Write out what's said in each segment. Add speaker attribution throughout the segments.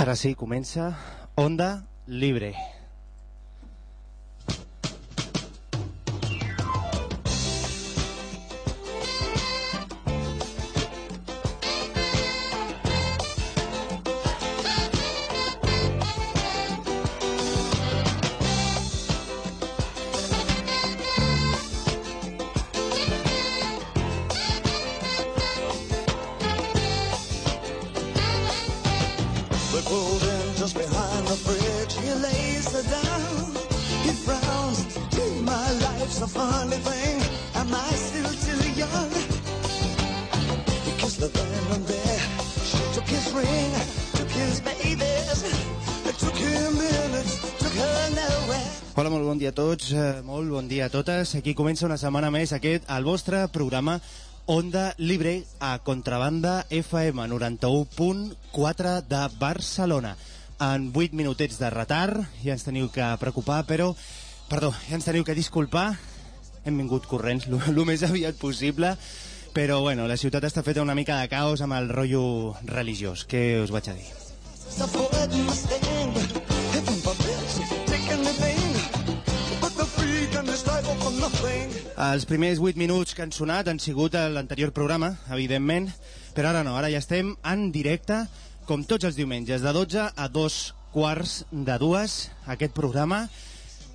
Speaker 1: Ara sí, comença Onda Libre. Totes. Aquí comença una setmana més aquest, el vostre programa Onda Libre a Contrabanda FM 91.4 de Barcelona. En 8 minutets de retard, ja ens teniu que preocupar, però... Perdó, ja ens teniu que disculpar. Hem vingut corrents el més aviat possible, però bueno, la ciutat està feta una mica de caos amb el rotllo religiós. Què us vaig a dir? Els primers 8 minuts que han sonat han sigut a l'anterior programa, evidentment, però ara no, ara ja estem en directe, com tots els diumenges, de 12 a 2 quarts de dues, aquest programa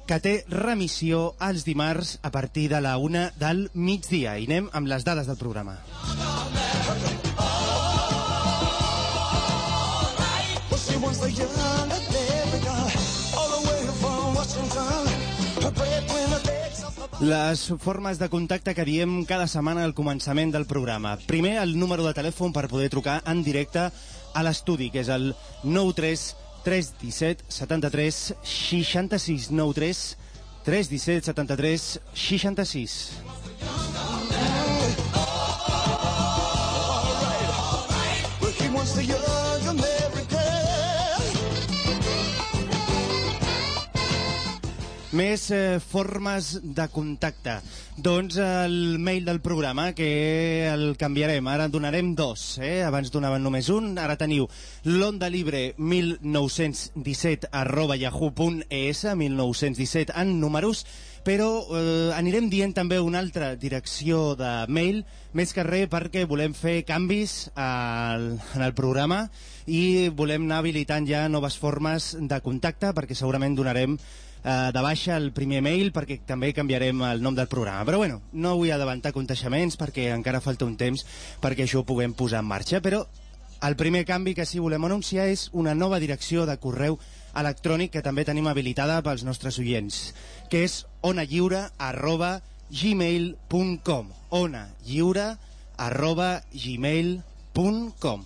Speaker 1: que té remissió els dimarts a partir de la una del migdia. I anem amb les dades del programa.
Speaker 2: She was the young
Speaker 1: Les formes de contacte que diem cada setmana al començament del programa. Primer, el número de telèfon per poder trucar en directe a l'estudi, que és el 93 317 73 66 93 317 73 66. Més eh, formes de contacte. Doncs el mail del programa, que el canviarem. Ara en donarem dos. Eh? Abans donaven només un. Ara teniu l'ondalibre 1917 arroba yahoo.es 1917 en números però eh, anirem dient també una altra direcció de mail, més que res perquè volem fer canvis al, en el programa i volem anar habilitant ja noves formes de contacte perquè segurament donarem eh, de baixa el primer mail perquè també canviarem el nom del programa. Però bueno, no vull adelantar conteixements perquè encara falta un temps perquè això ho puguem posar en marxa, però el primer canvi que sí volem anunciar és una nova direcció de correu electrònic que també tenim habilitada pels nostres oients, que és onalliure arroba gmail.com onalliure arroba gmail.com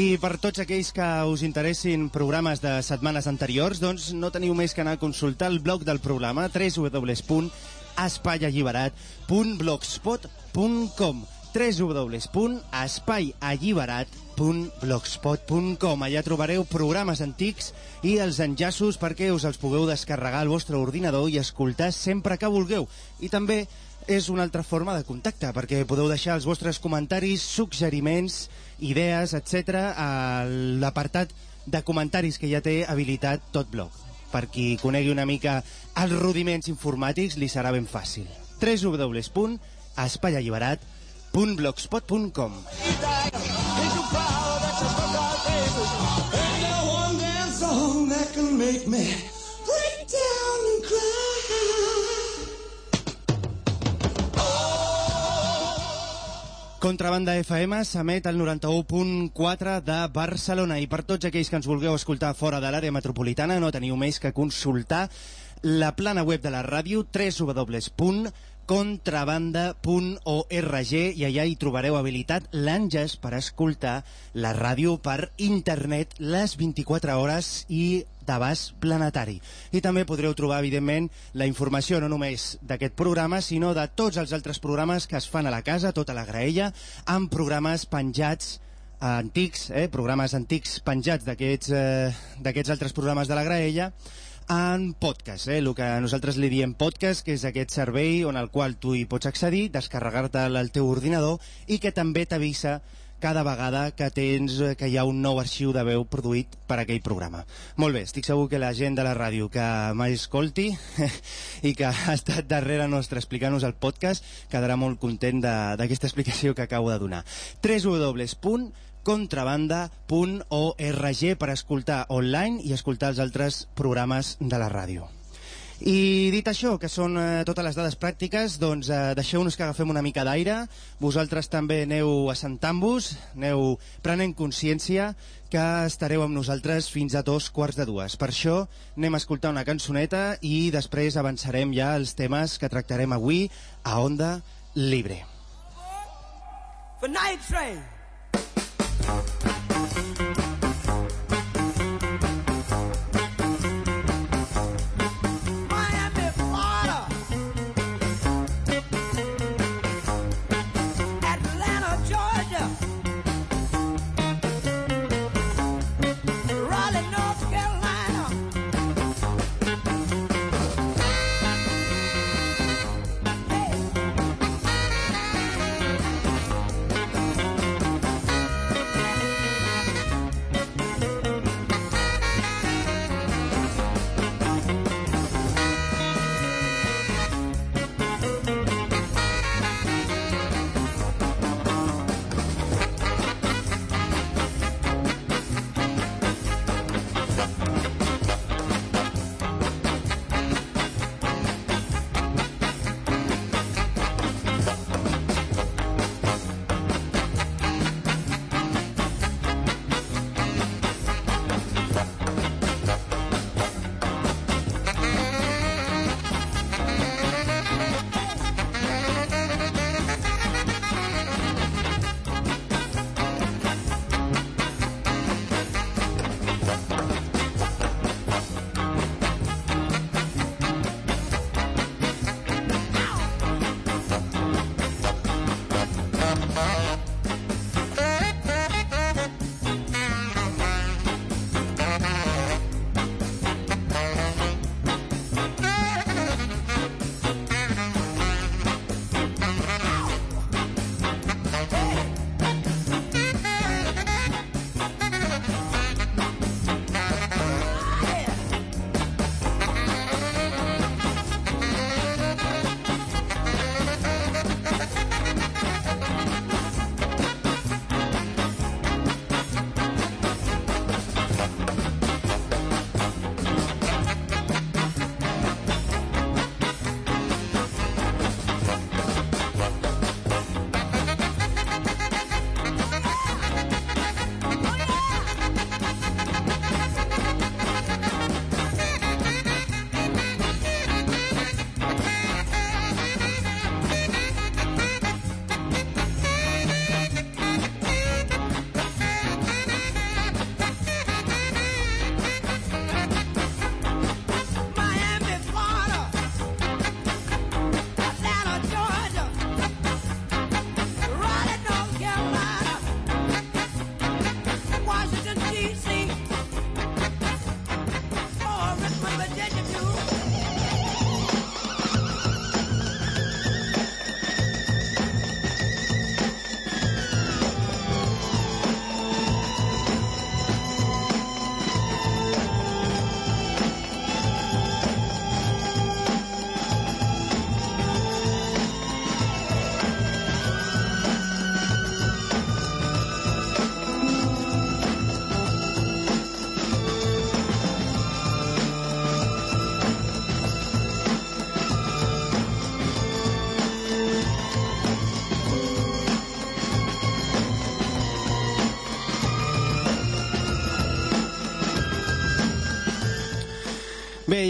Speaker 1: I per tots aquells que us interessin programes de setmanes anteriors, doncs no teniu més que anar a consultar el blog del programa www.espaialliberat.blogspot.com www.espaialliberat.blogspot.com Allà trobareu programes antics i els enllaços perquè us els pugueu descarregar al vostre ordinador i escoltar sempre que vulgueu. I també és una altra forma de contacte, perquè podeu deixar els vostres comentaris, suggeriments, idees, etc a l'apartat de comentaris que ja té habilitat tot blog. Per qui conegui una mica els rudiments informàtics, li serà ben fàcil. www.espaialliberat.blogspot.com
Speaker 2: me
Speaker 1: Contrabanda FM s'emet al 91.4 de Barcelona. I per tots aquells que ens vulgueu escoltar fora de l'àrea metropolitana no teniu més que consultar la plana web de la ràdio www.contrabanda.org i allà hi trobareu habilitat l'enllaç per escoltar la ràdio per internet les 24 hores i d'abast planetari. I també podreu trobar, evidentment, la informació no només d'aquest programa, sinó de tots els altres programes que es fan a la casa, tota la graella, amb programes penjats antics, eh, programes antics penjats d'aquests eh, altres programes de la graella, en podcast, eh? el que nosaltres li diem podcast, que és aquest servei on el qual tu hi pots accedir, descarregar-te'l al teu ordinador i que també t'avisa cada vegada que tens eh, que hi ha un nou arxiu de veu produït per aquell programa. Molt bé, estic segur que la gent de la ràdio que m'escolti i que ha estat darrere nostre explicant-nos el podcast quedarà molt content d'aquesta explicació que acabo de donar. www.contrabanda.org per escoltar online i escoltar els altres programes de la ràdio. I dit això, que són eh, totes les dades pràctiques, doncs eh, deixeu-nos que agafem una mica d'aire. Vosaltres també aneu assentant-vos, aneu prenent consciència que estareu amb nosaltres fins a dos quarts de dues. Per això anem a escoltar una cançoneta i després avançarem ja els temes que tractarem avui a Onda Libre. For Night Train. Uh-huh.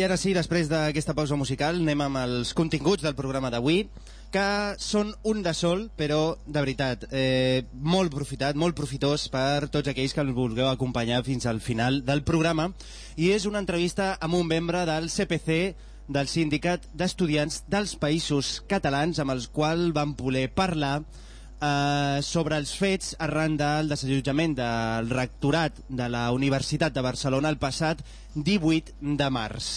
Speaker 1: I ara sí, després d'aquesta pausa musical, anem amb els continguts del programa d'avui, que són un de sol, però, de veritat, eh, molt profitat, molt profitós per tots aquells que ens vulgueu acompanyar fins al final del programa. I és una entrevista amb un membre del CPC, del Sindicat d'Estudiants dels Països Catalans, amb els quals vam voler parlar eh, sobre els fets arran del desallotjament del rectorat de la Universitat de Barcelona el passat 18 de març.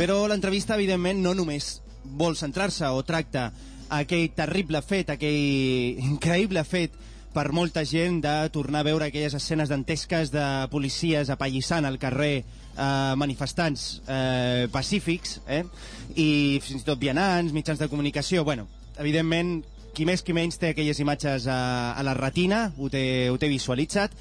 Speaker 1: Però l'entrevista, evidentment, no només vol centrar-se o tracta aquell terrible fet, aquell increïble fet per molta gent de tornar a veure aquelles escenes dantesques de policies apallissant al carrer eh, manifestants eh, pacífics eh? i fins i tot vianants, mitjans de comunicació. Bueno, evidentment, qui més qui menys té aquelles imatges a, a la retina, ho té, ho té visualitzat,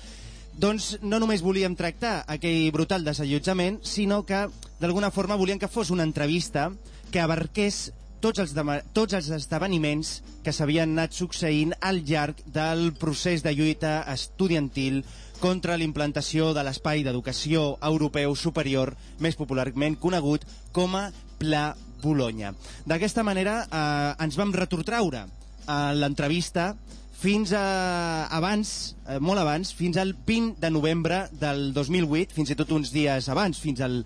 Speaker 1: doncs no només volíem tractar aquell brutal desallotjament, sinó que d'alguna forma volíem que fos una entrevista que abarqués tots els, tots els esdeveniments que s'havien anat succeint al llarg del procés de lluita estudiantil contra l'implantació de l'espai d'educació europeu superior, més popularment conegut com a Pla Bologna. D'aquesta manera eh, ens vam retrotraure a l'entrevista fins a abans, eh, molt abans, fins al 20 de novembre del 2008, fins i tot uns dies abans, fins al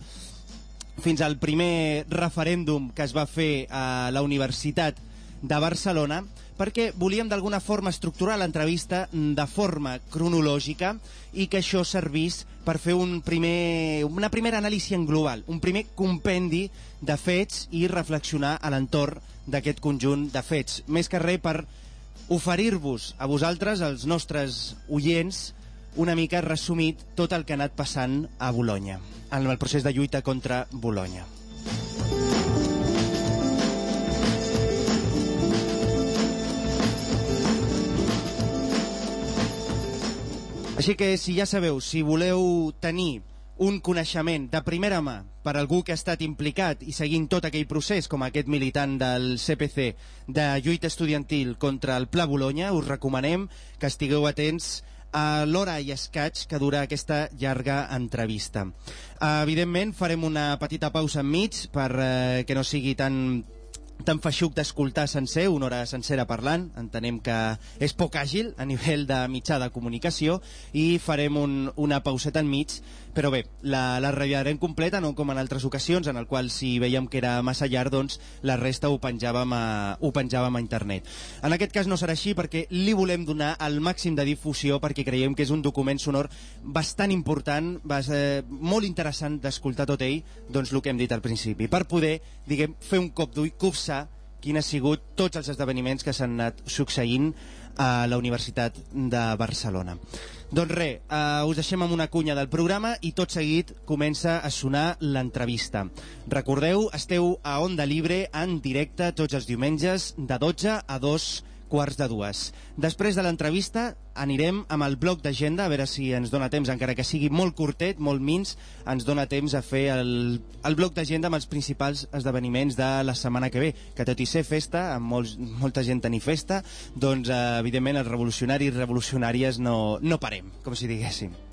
Speaker 1: fins al primer referèndum que es va fer a la Universitat de Barcelona, perquè volíem d'alguna forma estructurar l'entrevista de forma cronològica i que això servís per fer un primer, una primera anàlisi en global, un primer compendi de fets i reflexionar a l'entorn d'aquest conjunt de fets. Més que res per oferir-vos a vosaltres, als nostres oients, una mica resumit tot el que ha anat passant a Bologna, en el procés de lluita contra Bologna. Així que, si ja sabeu, si voleu tenir un coneixement de primera mà per algú que ha estat implicat i seguint tot aquell procés, com aquest militant del CPC de lluita estudiantil contra el Pla Bologna, us recomanem que estigueu atents a l'hora i escaig que dura aquesta llarga entrevista. Uh, evidentment, farem una petita pausa enmig per uh, que no sigui tan tan feixuc d'escoltar sencer, una hora sencera parlant, entenem que és poc àgil a nivell de mitjà de comunicació i farem un, una pauseta enmig però bé, la, la reviarem completa, no com en altres ocasions, en el qual si veiem que era massa llarg, doncs la resta ho penjàvem a, ho penjàvem a internet. En aquest cas no serà així perquè li volem donar el màxim de difusió perquè creiem que és un document sonor bastant important, bas, eh, molt interessant d'escoltar tot ell, doncs el que hem dit al principi, per poder, diguem, fer un cop d'ull, copsar quin ha sigut tots els esdeveniments que s'han anat succeint a la Universitat de Barcelona. Doncs res, eh, us deixem amb una cunya del programa i tot seguit comença a sonar l'entrevista. Recordeu, esteu a Onda Libre en directe tots els diumenges de 12 a 2 quarts de dues. Després de l'entrevista anirem amb el bloc d'agenda, a veure si ens dona temps, encara que sigui molt curtet, molt mins, ens dona temps a fer el, el bloc d'agenda amb els principals esdeveniments de la setmana que ve, que tot i ser festa, amb molts, molta gent tenir festa, doncs eh, evidentment els revolucionaris i revolucionàries no, no parem, com si diguéssim.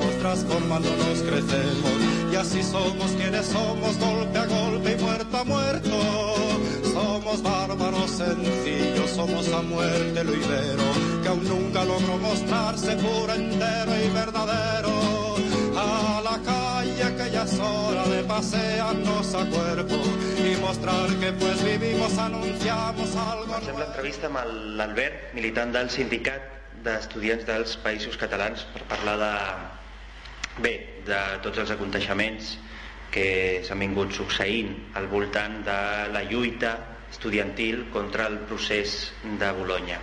Speaker 2: fuimos transformándonos, crecemos y así somos quienes somos, golpe a golpe y muerto a muerto. Somos bárbaros sencillos, somos a muerte lo ibero, que aún nunca logró mostrarse puro, entero y verdadero. A la calle que ya es hora de pasearnos a cuerpo y mostrar que pues vivimos, anunciamos algo.
Speaker 3: Comencem l'entrevista amb l'Albert, militant del sindicat d'estudiants dels països catalans per parlar de, bé, de tots els aconteixements que s'han vingut succeint al voltant de la lluita estudiantil contra el procés de Bologna.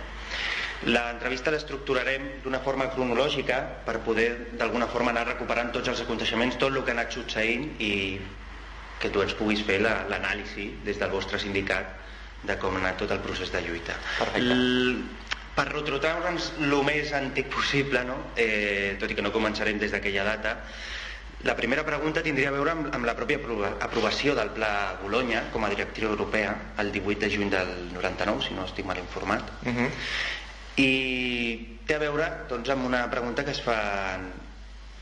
Speaker 3: L'entrevista l'estructurarem d'una forma cronològica per poder d'alguna forma anar recuperant tots els aconteixements, tot el que ha anat succeint i que tu ens puguis fer l'anàlisi des del vostre sindicat
Speaker 4: de com ha anat tot el procés de lluita.
Speaker 5: Perfecte.
Speaker 4: L per retrotraure'ns el més antic possible, no? eh, tot i que no començarem des d'aquella data, la primera pregunta tindria a veure amb, amb la pròpia aprova- aprovació del Pla Bologna com a directriu europea el 18 de juny del 99, si no estic mal informat.
Speaker 5: Uh -huh.
Speaker 4: I té a veure doncs, amb una pregunta que es fan,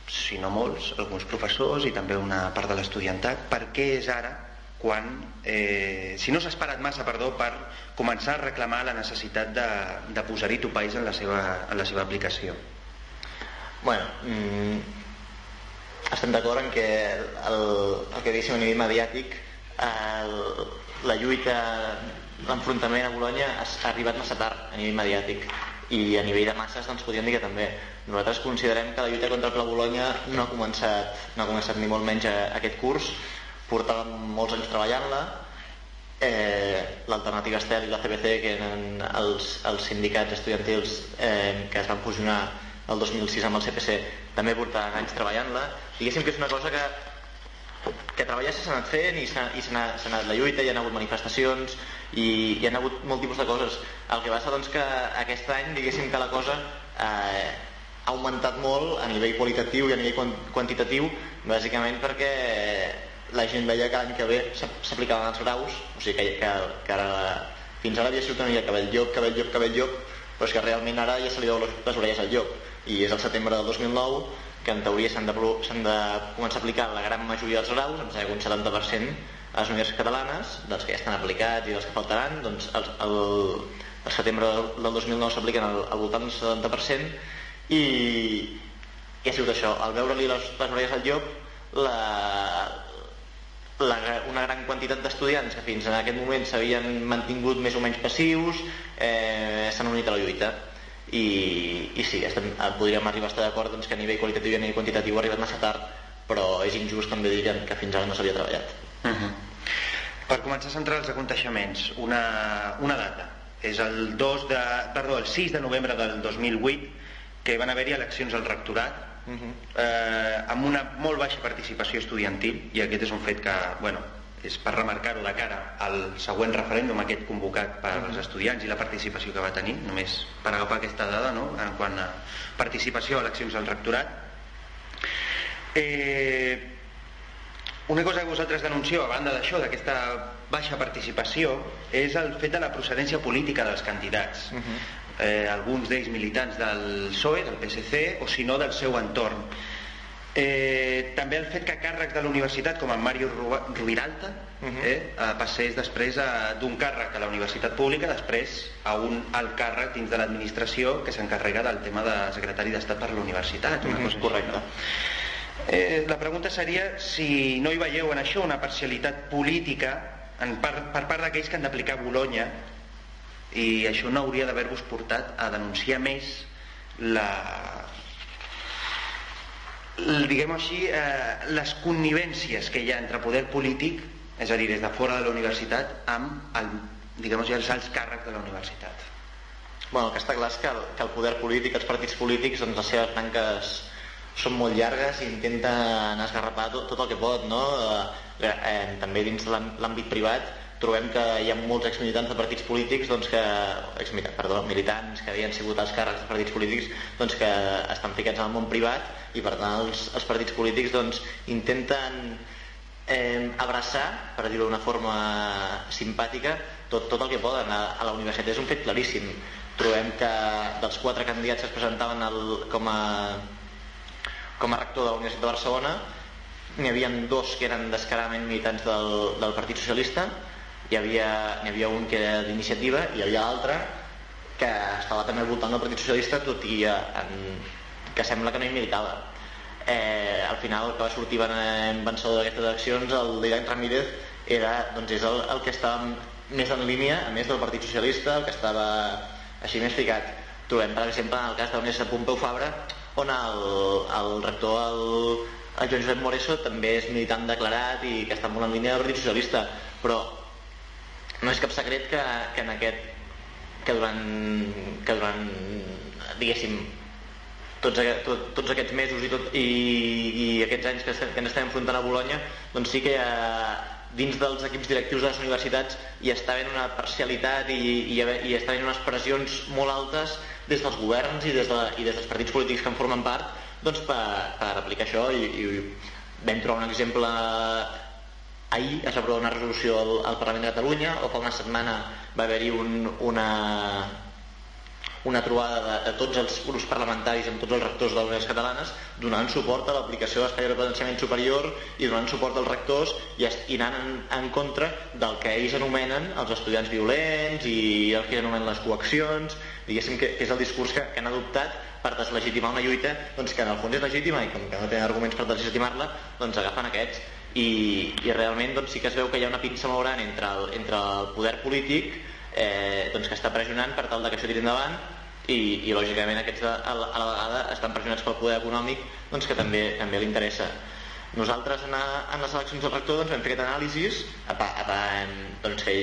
Speaker 4: si no molts, alguns professors i també una part de l'estudiantat, per què és ara quan, eh, si no s'ha esperat massa, perdó, per començar a reclamar la necessitat de, de posar-hi topalls en la seva, en la seva aplicació.
Speaker 5: Bueno, mm, estem d'acord en que el, el que diguéssim a nivell mediàtic el, la lluita, l'enfrontament a Bologna ha arribat massa tard a nivell mediàtic. I a nivell de masses doncs podríem dir que també. Nosaltres considerem que la lluita contra el Pla Bologna no ha començat, no ha començat ni molt menys a, aquest curs portàvem molts anys treballant-la. Eh, l'Alternativa Estel i la CBC que eren els, els sindicats estudiantils eh, que es van fusionar el 2006 amb el CPC també portaven anys treballant-la. Diguéssim que és una cosa que que treballar s'ha anat fent i s'ha anat, anat la lluita, hi ha hagut manifestacions i hi ha hagut molt tipus de coses. El que passa doncs que aquest any diguéssim que la cosa eh, ha augmentat molt a nivell qualitatiu i a nivell quan- quantitatiu bàsicament perquè la gent veia que l'any que ve s'ap- s'aplicaven els graus o sigui que, que, que ara, fins ara havia sigut una mica cabell llop, cabell llop, cabell llop però és que realment ara ja se li veu les, les orelles al llop. I és el setembre del 2009 que en teoria s'han de, de començar a aplicar la gran majoria dels graus, em sembla que un 70% a les universitats catalanes, dels que ja estan aplicats i dels que faltaran, doncs el, el, el setembre del, del 2009 s'apliquen al, al voltant del 70% i, i ha sigut això, al veure-li les, les orelles al llop, la, la, una gran quantitat d'estudiants que fins en aquest moment s'havien mantingut més o menys passius eh, s'han unit a la lluita i, i sí, estem, eh, podríem arribar a estar d'acord doncs, que a nivell qualitatiu i a nivell quantitatiu ha arribat massa tard però és injust també dir que fins ara no s'havia treballat
Speaker 4: Uh -huh. Per començar a centrar els aconteixements, una, una data. És el, 2 de, perdó, el 6 de novembre del 2008 que van haver-hi eleccions al rectorat
Speaker 5: uh -huh.
Speaker 4: eh, amb una molt baixa participació estudiantil i aquest és un fet que, bueno, és per remarcar-ho de cara al següent referèndum aquest convocat per als estudiants i la participació que va tenir, només per agafar aquesta dada no? en quant a participació a eleccions al rectorat eh, una cosa que vosaltres denuncieu, a banda d'això, d'aquesta baixa participació, és el fet de la procedència política dels candidats. Uh -huh. Eh, alguns d'ells militants del PSOE, del PSC, o si no del seu entorn. Eh, també el fet que càrrecs de la universitat, com en Mario Rubiralta, uh -huh. eh, eh, passés després d'un càrrec a la universitat pública, després a un alt càrrec dins de l'administració que s'encarrega del tema de secretari d'Estat per la universitat. Una
Speaker 5: Mhm,
Speaker 4: cosa així,
Speaker 5: correcte.
Speaker 4: no? Eh, la pregunta seria si no hi veieu en això una parcialitat política en part, per part d'aquells que han d'aplicar Bologna i això no hauria d'haver-vos portat a denunciar més la, diguem així, eh, les connivències que hi ha entre poder polític, és a dir, des de fora de la universitat, amb el, diguem així, els alts càrrecs de la universitat.
Speaker 5: Bueno, el que està clar és que el, que el poder polític, els partits polítics, doncs les seves branques són molt llargues i intenten esgarrapar tot, tot el que pot, no? Eh, eh, també dins de l'àm- l'àmbit privat trobem que hi ha molts exmilitants de partits polítics doncs que, exmilitants, perdó, militants que havien sigut els càrrecs de partits polítics doncs que estan ficats en el món privat i per tant els, els partits polítics doncs intenten eh, abraçar, per dir-ho d'una forma simpàtica, tot, tot el que poden. A, a la universitat és un fet claríssim. Trobem que dels quatre candidats que es presentaven al, com, a, com a rector de la Universitat de Barcelona, n'hi havia dos que eren descaradament militants del, del Partit Socialista, hi havia, n'hi havia un que era d'iniciativa i hi havia l'altre que estava també al voltant del Partit Socialista tot i eh, en, que sembla que no hi militava. Eh, al final que va sortir en vencedor d'aquestes eleccions el Didac Ramírez era, doncs és el, el que estava més en línia a més del Partit Socialista el que estava així més ficat. Trobem per exemple en el cas de l'Universitat Pompeu Fabra on el, el rector el, el Joan Josep Moreso també és militant declarat i que està molt en línia del Partit Socialista. Però no és cap secret que, que en aquest que durant, que durant diguéssim tots, tot, tots aquests mesos i, tot, i, i aquests anys que, que ens estem enfrontant a Bologna doncs sí que ha, dins dels equips directius de les universitats hi està havent una parcialitat i, i, i està havent unes pressions molt altes des dels governs i des, de, i des dels partits polítics que en formen part doncs per, per aplicar això i, i vam trobar un exemple ahir es va aprovar una resolució al, al Parlament de Catalunya o fa una setmana va haver-hi un, una, una trobada de, de tots els grups parlamentaris amb tots els rectors de les universitats catalanes donant suport a l'aplicació de l'espai superior i donant suport als rectors i, i anant en, en contra del que ells anomenen els estudiants violents i el que anomenen les coaccions diguéssim que és el discurs que, que han adoptat per deslegitimar una lluita doncs, que en el fons és legítima i com que no tenen arguments per deslegitimar-la doncs agafen aquests i, i realment doncs, sí que es veu que hi ha una pinça molt entre el, entre el poder polític eh, doncs, que està pressionant per tal de que això tiri endavant i, i lògicament aquests a, la, a la vegada estan pressionats pel poder econòmic doncs, que també també li interessa. Nosaltres en, a, en les eleccions del rector doncs, vam fer aquest anàlisi a, a, a, doncs, que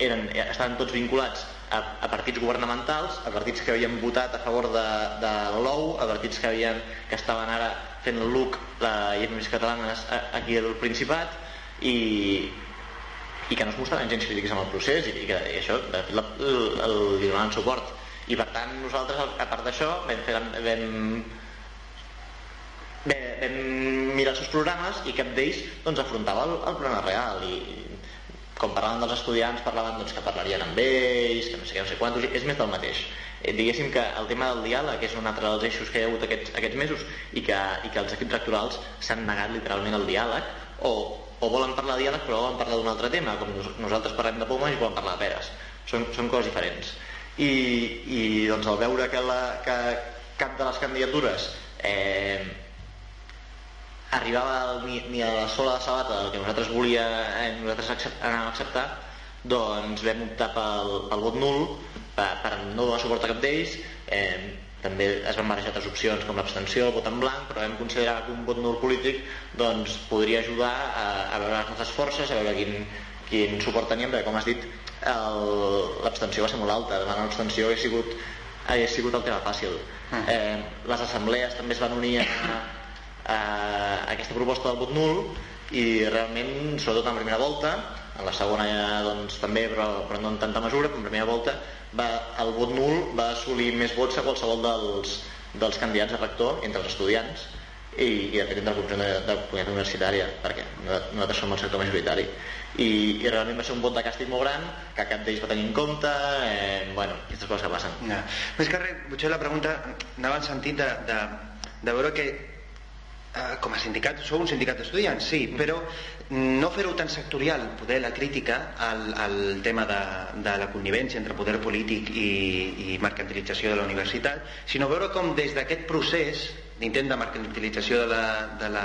Speaker 5: eren, estaven tots vinculats a, a partits governamentals, a partits que havien votat a favor de, de l'OU, a partits que, havien, que estaven ara fent look la Universitat Catalanes aquí al Principat i, i que no es mostraven gens crítics amb el procés i, que i això, de fet, la, el, el, li donaven suport. I per tant nosaltres a part d'això vam, fer, vam, vam, vam mirar els seus programes i cap d'ells doncs, afrontava el, el problema real. I com parlaven dels estudiants parlaven doncs, que parlarien amb ells que no sé què, no sé quantos, és més del mateix diguéssim que el tema del diàleg és un altre dels eixos que hi ha hagut aquests, aquests mesos i que, i que els equips rectorals s'han negat literalment al diàleg o, o volen parlar de diàleg però volen parlar d'un altre tema com nosaltres parlem de pomes i volen parlar de peres. Són, són coses diferents. I, i doncs al veure que, la, que cap de les candidatures eh, arribava ni, ni a la sola de sabata del que nosaltres volia eh, nosaltres accept, anàvem a acceptar doncs vam optar pel, pel vot nul per, per no donar suport a cap d'ells eh, també es van marejar altres opcions com l'abstenció, el vot en blanc, però vam considerar que un vot nul polític doncs, podria ajudar a, a veure les nostres forces, a veure quin, quin suport teníem, perquè com has dit l'abstenció va ser molt alta, demà l'abstenció hauria sigut, hauria sigut el tema fàcil. Mm. Eh, les assemblees també es van unir a, a, a aquesta proposta del vot nul i realment, sobretot en la primera volta, en la segona ja doncs, també, però, però no en tanta mesura, en primera volta va, el vot nul va assolir més vots a qualsevol dels, dels candidats a rector entre els estudiants i, i de fet entre el conjunt de, de la comunitat universitària perquè nosaltres som el sector majoritari i, i realment va ser un vot de càstig molt gran que cap d'ells va tenir en compte eh, bueno, aquestes coses que passen
Speaker 4: ja. més que res, potser la pregunta anava en sentit de, de, de veure que com a sindicat, sou un sindicat d'estudiants, sí, però no fer-ho tan sectorial, poder la crítica al, al tema de, de la connivència entre poder polític i, i mercantilització de la universitat, sinó veure com des d'aquest procés d'intent de mercantilització de la, de, la,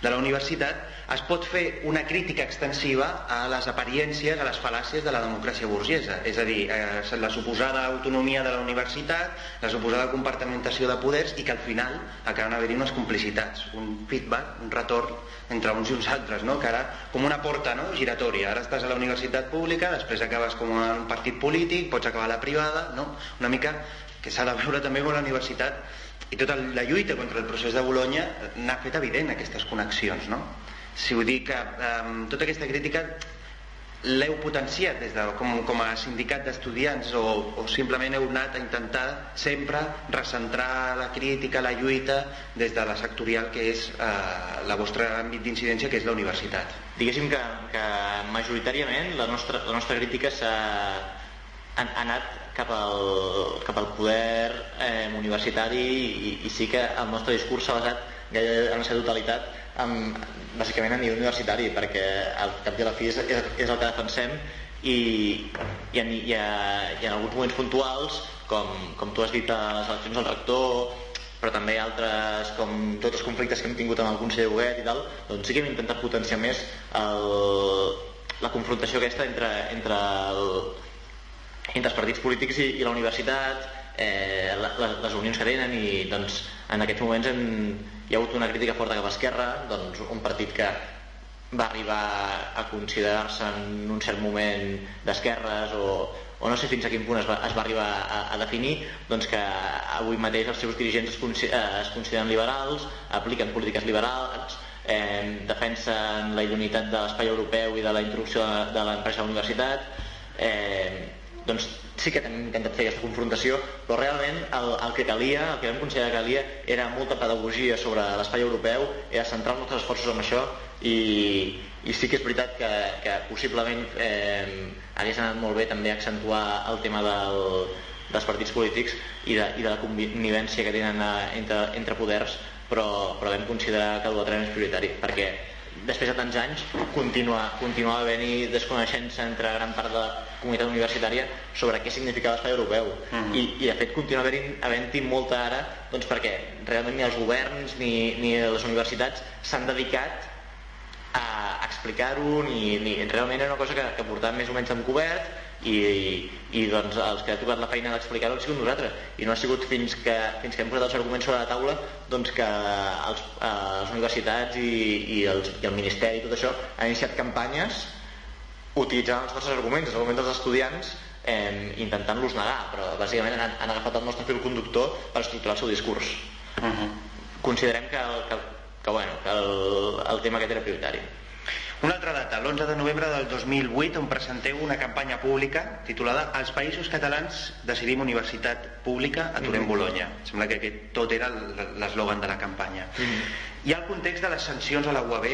Speaker 4: de la universitat es pot fer una crítica extensiva a les apariències, a les fal·làcies de la democràcia burgesa, és a dir, eh, la suposada autonomia de la universitat, la suposada compartimentació de poders i que al final acaben haver-hi unes complicitats, un feedback, un retorn entre uns i uns altres, no? que ara com una porta no? giratòria, ara estàs a la universitat pública, després acabes com un partit polític, pots acabar a la privada, no? una mica que s'ha de veure també com la universitat i tota la lluita contra el procés de Bologna n'ha fet evident aquestes connexions no? si dir que eh, tota aquesta crítica l'heu potenciat des de, com, com a sindicat d'estudiants o, o simplement heu anat a intentar sempre recentrar la crítica, la lluita des de la sectorial que és eh, la vostra àmbit d'incidència que és la universitat
Speaker 5: diguéssim que, que majoritàriament la nostra, la nostra crítica s'ha ha anat cap al, cap al poder eh, universitari i, i sí que el nostre discurs s'ha basat gairebé en la seva totalitat en, bàsicament a nivell universitari perquè al cap de la fi és, és, és el que defensem i, i, en, i, a, i en alguns moments puntuals com, com tu has dit a les eleccions del rector però també altres com tots els conflictes que hem tingut amb el Consell de Huguet i tal doncs sí que hem intentat potenciar més el, la confrontació aquesta entre, entre el, entre els partits polítics i, i la universitat, eh, les, les unions que tenen i doncs, en aquests moments hem, hi ha hagut una crítica forta cap a Esquerra, doncs, un partit que va arribar a considerar-se en un cert moment d'esquerres o, o no sé fins a quin punt es va, es va arribar a, a definir doncs que avui mateix els seus dirigents es, eh, es consideren liberals, apliquen polítiques liberals, eh, defensen la idoneïtat de l'espai europeu i de la introducció de, de l'empresa a la universitat eh, doncs sí que hem intentat fer aquesta confrontació però realment el, el que calia el que vam considerar que calia era molta pedagogia sobre l'espai europeu era centrar els nostres esforços en això i, i sí que és veritat que, que possiblement eh, hagués anat molt bé també accentuar el tema del, dels partits polítics i de, i de la convivència que tenen eh, entre, entre poders però, però vam considerar que el Guatrem és prioritari perquè després de tants anys continua, continua havent-hi desconeixença entre gran part de comunitat universitària sobre què significa l'espai europeu uh
Speaker 4: Mhm.
Speaker 5: -huh. I, i de fet continua havent-hi havent molta ara doncs perquè realment ni els governs ni, ni les universitats s'han dedicat a explicar-ho ni, ni realment era una cosa que, que portàvem més o menys encobert i, i, i doncs els que ha tocat la feina d'explicar-ho han sigut nosaltres i no ha sigut fins que, fins que hem posat els arguments sobre la taula doncs que els, eh, les universitats i, i, els, i el Ministeri i tot això han iniciat campanyes utilitzant els nostres arguments, els arguments dels estudiants eh, intentant-los negar però bàsicament han, han agafat el nostre fil conductor per estructurar el seu discurs
Speaker 4: Uh -huh.
Speaker 5: considerem que, el, que, que, bueno, que el, el tema aquest era prioritari
Speaker 4: Una altra data, l'11 de novembre del 2008, on presenteu una campanya pública titulada Els països catalans decidim universitat pública, aturem
Speaker 5: Mhm.
Speaker 4: Bologna. Sembla que aquest tot era l'eslògan de la campanya. Hi ha el context de les sancions a la UAB,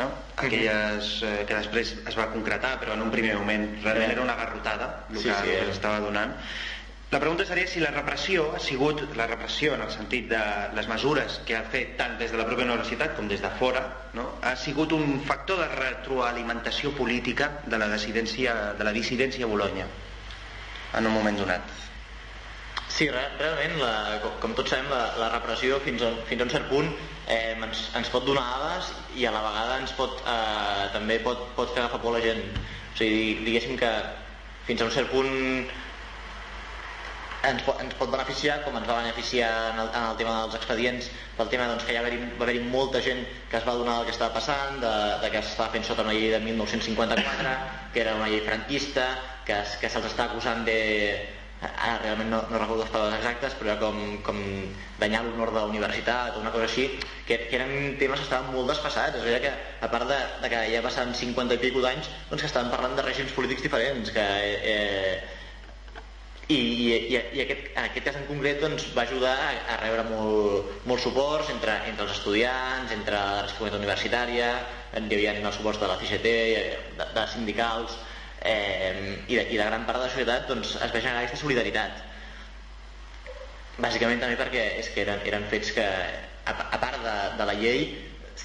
Speaker 4: no? aquelles eh, que després es va concretar, però en un primer moment realment era una garrotada el
Speaker 5: Sí,
Speaker 4: que,
Speaker 5: sí,
Speaker 4: que s'estava donant. La pregunta seria si la repressió ha sigut la repressió en el sentit de les mesures que ha fet tant des de la pròpia universitat com des de fora, no? ha sigut un factor de retroalimentació política de la dissidència, de la dissidència a Bologna en un moment donat.
Speaker 5: Sí, re realment, la, com, com tots sabem, la, la repressió fins a, fins a un cert punt eh, ens, ens pot donar ales i a la vegada ens pot, eh, també pot, pot fer agafar por la gent. O sigui, diguéssim que fins a un cert punt ens, pot, ens pot beneficiar com ens va beneficiar en el, en el tema dels expedients pel tema doncs, que ja va haver-hi va haver molta gent que es va donar el que estava passant de, de que s'estava fent sota una llei de 1954 que era una llei franquista que, que se'ls està acusant de ara realment no, no recordo les paraules exactes però com, com danyar l'honor de la universitat o una cosa així que, que eren temes que estaven molt desfassats és veritat que a part de, de que ja passen 50 i pico d'anys doncs que estaven parlant de règims polítics diferents que eh, i, i, i, aquest, aquest cas en concret doncs, va ajudar a, a rebre molt, molts suports entre, entre els estudiants, entre la comunitat universitària, hi havia els suports de la CGT, de, de sindicals, eh, i, de, i de gran part de la societat doncs, es va generar aquesta solidaritat. Bàsicament també perquè és que eren, eren fets que, a, a part de, de la llei,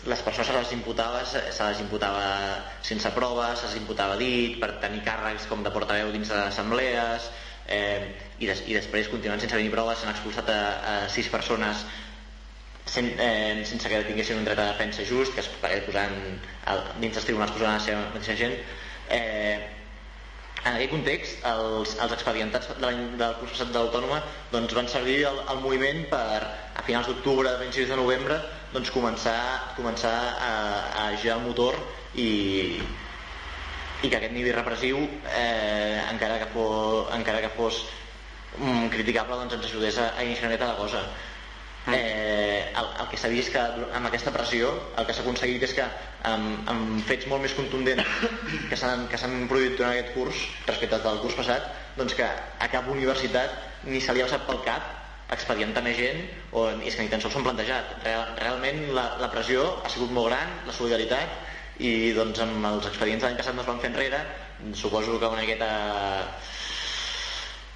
Speaker 5: les persones se les imputava, se les imputava sense proves, se les imputava dit, per tenir càrrecs com de portaveu dins de les assemblees, eh, i, des, i després continuant sense venir proves s'han expulsat a, a sis persones sen, eh, sense que tinguessin un dret a defensa just que es el, dins dels tribunals posant la seva mateixa gent eh, en aquell context els, els expedientats de del curs passat de l'Autònoma doncs, van servir al, al moviment per a finals d'octubre, a principis de novembre doncs, començar, començar a, a girar el motor i, i que aquest nivell repressiu eh, encara, que fos, encara que fos mm, criticable doncs ens ajudés a, a iniciar una mica la cosa eh, el, el que s'ha vist que amb aquesta pressió el que s'ha aconseguit és que amb, amb fets molt més contundents que s'han s'han produït durant aquest curs respecte al curs passat doncs que a cap universitat ni se li ha passat pel cap expedientar més gent o és que ni tan sols s'ho han plantejat. Real, realment la, la pressió ha sigut molt gran la solidaritat i doncs amb els expedients de l'any passat no es van fer enrere. Suposo que una miqueta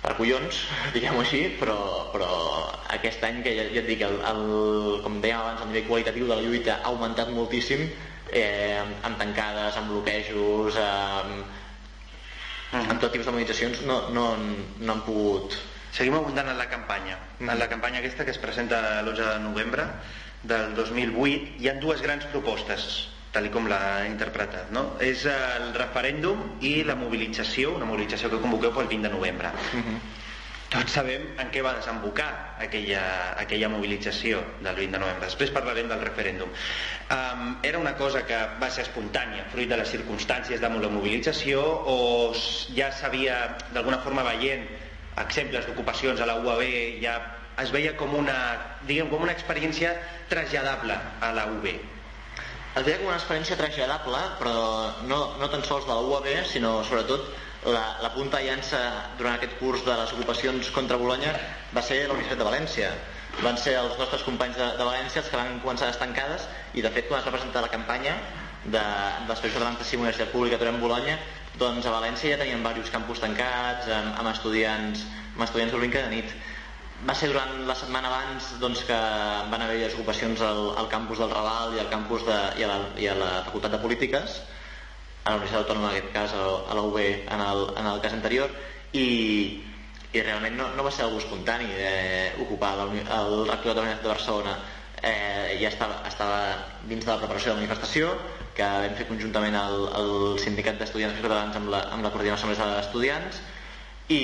Speaker 5: per collons, diguem-ho així, però, però aquest any que ja, ja et dic, el, el, com dèiem abans, el nivell qualitatiu de la lluita ha augmentat moltíssim, eh, amb, tancades, amb bloquejos, amb, amb tot tipus de mobilitzacions, no, no, no han pogut...
Speaker 4: Seguim abundant en la campanya. En la campanya aquesta que es presenta l'11 de novembre del 2008 hi ha dues grans propostes tal com l'ha interpretat, no? És el referèndum i la mobilització, una mobilització que convoqueu pel 20 de novembre. Tots sabem en què va desembocar aquella, aquella mobilització del 20 de novembre. Després parlarem del referèndum. Um, era una cosa que va ser espontània, fruit de les circumstàncies de la mobilització, o ja s'havia, d'alguna forma, veient exemples d'ocupacions a la UAB ja es veia com una, diguem, com una experiència traslladable a la UB.
Speaker 5: Es veia com una experiència traslladable, però no, no tan sols de la UAB, sinó sobretot la, la punta llança durant aquest curs de les ocupacions contra Bologna va ser la Universitat de València. Van ser els nostres companys de, de València els que van començar estancades i de fet quan es va presentar la campanya de, dels països catalans de Universitat Pública Torem Bologna doncs a València ja tenien diversos campus tancats amb, amb estudiants amb estudiants dormint cada nit va ser durant la setmana abans doncs, que van haver les ocupacions al, al campus del Raval i al campus de, i, a la, i a la Facultat de Polítiques a la Universitat Autònoma en aquest cas a la UB en el, en el cas anterior i, i realment no, no va ser algú espontani eh, ocupar el, el rector de de Barcelona. Eh, ja estava, estava dins de la preparació de la manifestació que vam fer conjuntament el, el Sindicat d'Estudiants Catalans amb la, amb la Coordinació d'Estudiants i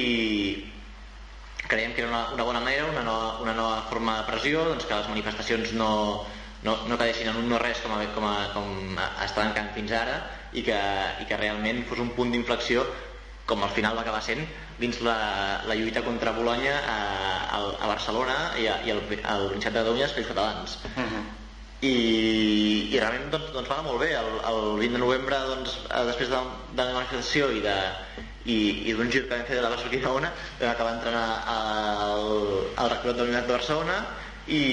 Speaker 5: creiem que era una, una bona manera, una nova, una nova forma de pressió, doncs que les manifestacions no, no, no quedessin en un no res com, a, com, a, com estaven quedant fins ara i que, i que realment fos un punt d'inflexió com al final va acabar sent dins la, la lluita contra Bologna a, a, a Barcelona i, a, i al, al Principat de Catalunya els Països Catalans uh. -huh. I, i realment doncs, doncs va anar molt bé el, el 20 de novembre doncs, després de, de la manifestació i de, i, i d'un gir que vam fer de la Barcelona Ona vam acabar entrant al, al rectorat de la Universitat de Barcelona i,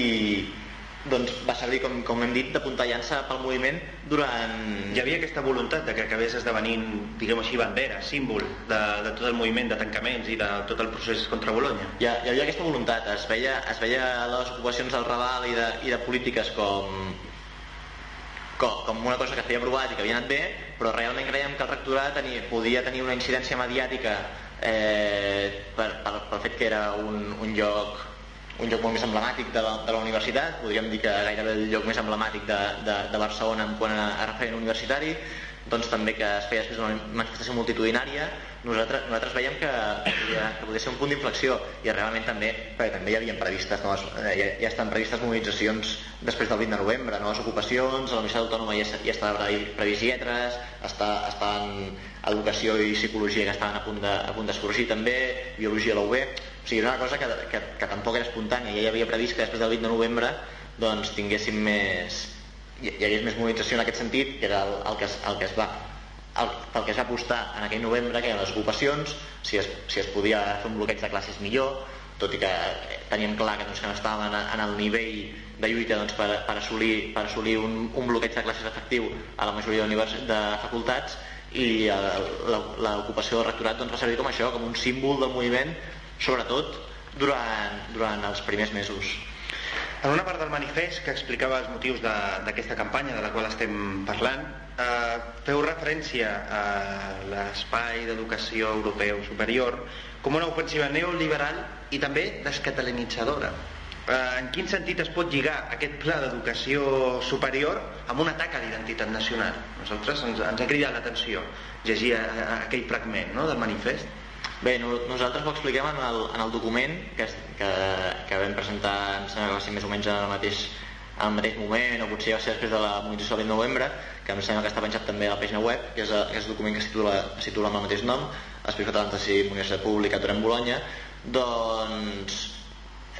Speaker 5: doncs va servir, com, com hem dit, de punta llança pel moviment durant...
Speaker 4: Hi havia aquesta voluntat de que acabés esdevenint, diguem així, bandera, símbol de, de tot el moviment de tancaments i de tot el procés contra Bologna.
Speaker 5: Hi, hi havia aquesta voluntat, es veia, es veia les ocupacions del Raval i de, i de polítiques com, com, com una cosa que s'havia provat i que havia anat bé, però realment creiem que el rectorat tenia, podia tenir una incidència mediàtica eh, per, per, pel fet que era un, un lloc un lloc molt més emblemàtic de la, de la universitat, podríem dir que gairebé el lloc més emblemàtic de, de, de Barcelona en quant a, a referent universitari, doncs també que es feia després d'una manifestació multitudinària, nosaltres, nosaltres veiem que podia, que podia ser un punt d'inflexió i realment també, perquè també hi havia previstes noves, eh, ja, ja estan previstes mobilitzacions després del 20 de novembre, noves ocupacions, a la Universitat Autònoma ja, ja estava previst lletres, està, estan educació i psicologia que estaven a punt de, a punt d'escorgir també, biologia a la UB, o sigui, era una cosa que, que, que tampoc era espontània, ja hi havia previst que després del 20 de novembre doncs, tinguéssim més, hi, hi hagués més mobilització en aquest sentit, que era el, el, que, es, el que es va el, pel que es va apostar en aquell novembre, que eren les ocupacions, si es, si es podia fer un bloqueig de classes millor, tot i que teníem clar que, doncs, que no estàvem en, en el nivell de lluita doncs, per, per assolir, per assolir un, un bloqueig de classes efectiu a la majoria de facultats i l'ocupació del rectorat doncs, va servir com això, com un símbol del moviment sobretot durant, durant els primers mesos.
Speaker 4: En una part del manifest que explicava els motius d'aquesta campanya de la qual estem parlant, eh, feu referència a l'espai d'educació europeu superior com una ofensiva neoliberal i també descatalanitzadora. Eh, en quin sentit es pot lligar aquest pla d'educació superior amb un atac a l'identitat nacional? Nosaltres ens, ens ha cridat l'atenció llegir aquell fragment no, del manifest.
Speaker 5: Bé, no, nosaltres ho expliquem en el, en el document que, que, que vam presentar, em sembla que va ser més o menys al mateix, al mateix moment, o potser va ser després de la mobilització del 20 de novembre, que em sembla que està penjat també a la pàgina web, que és, que és el document que es titula, es titula amb el mateix nom, Espais Catalans de Civil Universitat Pública Torrent Bologna, doncs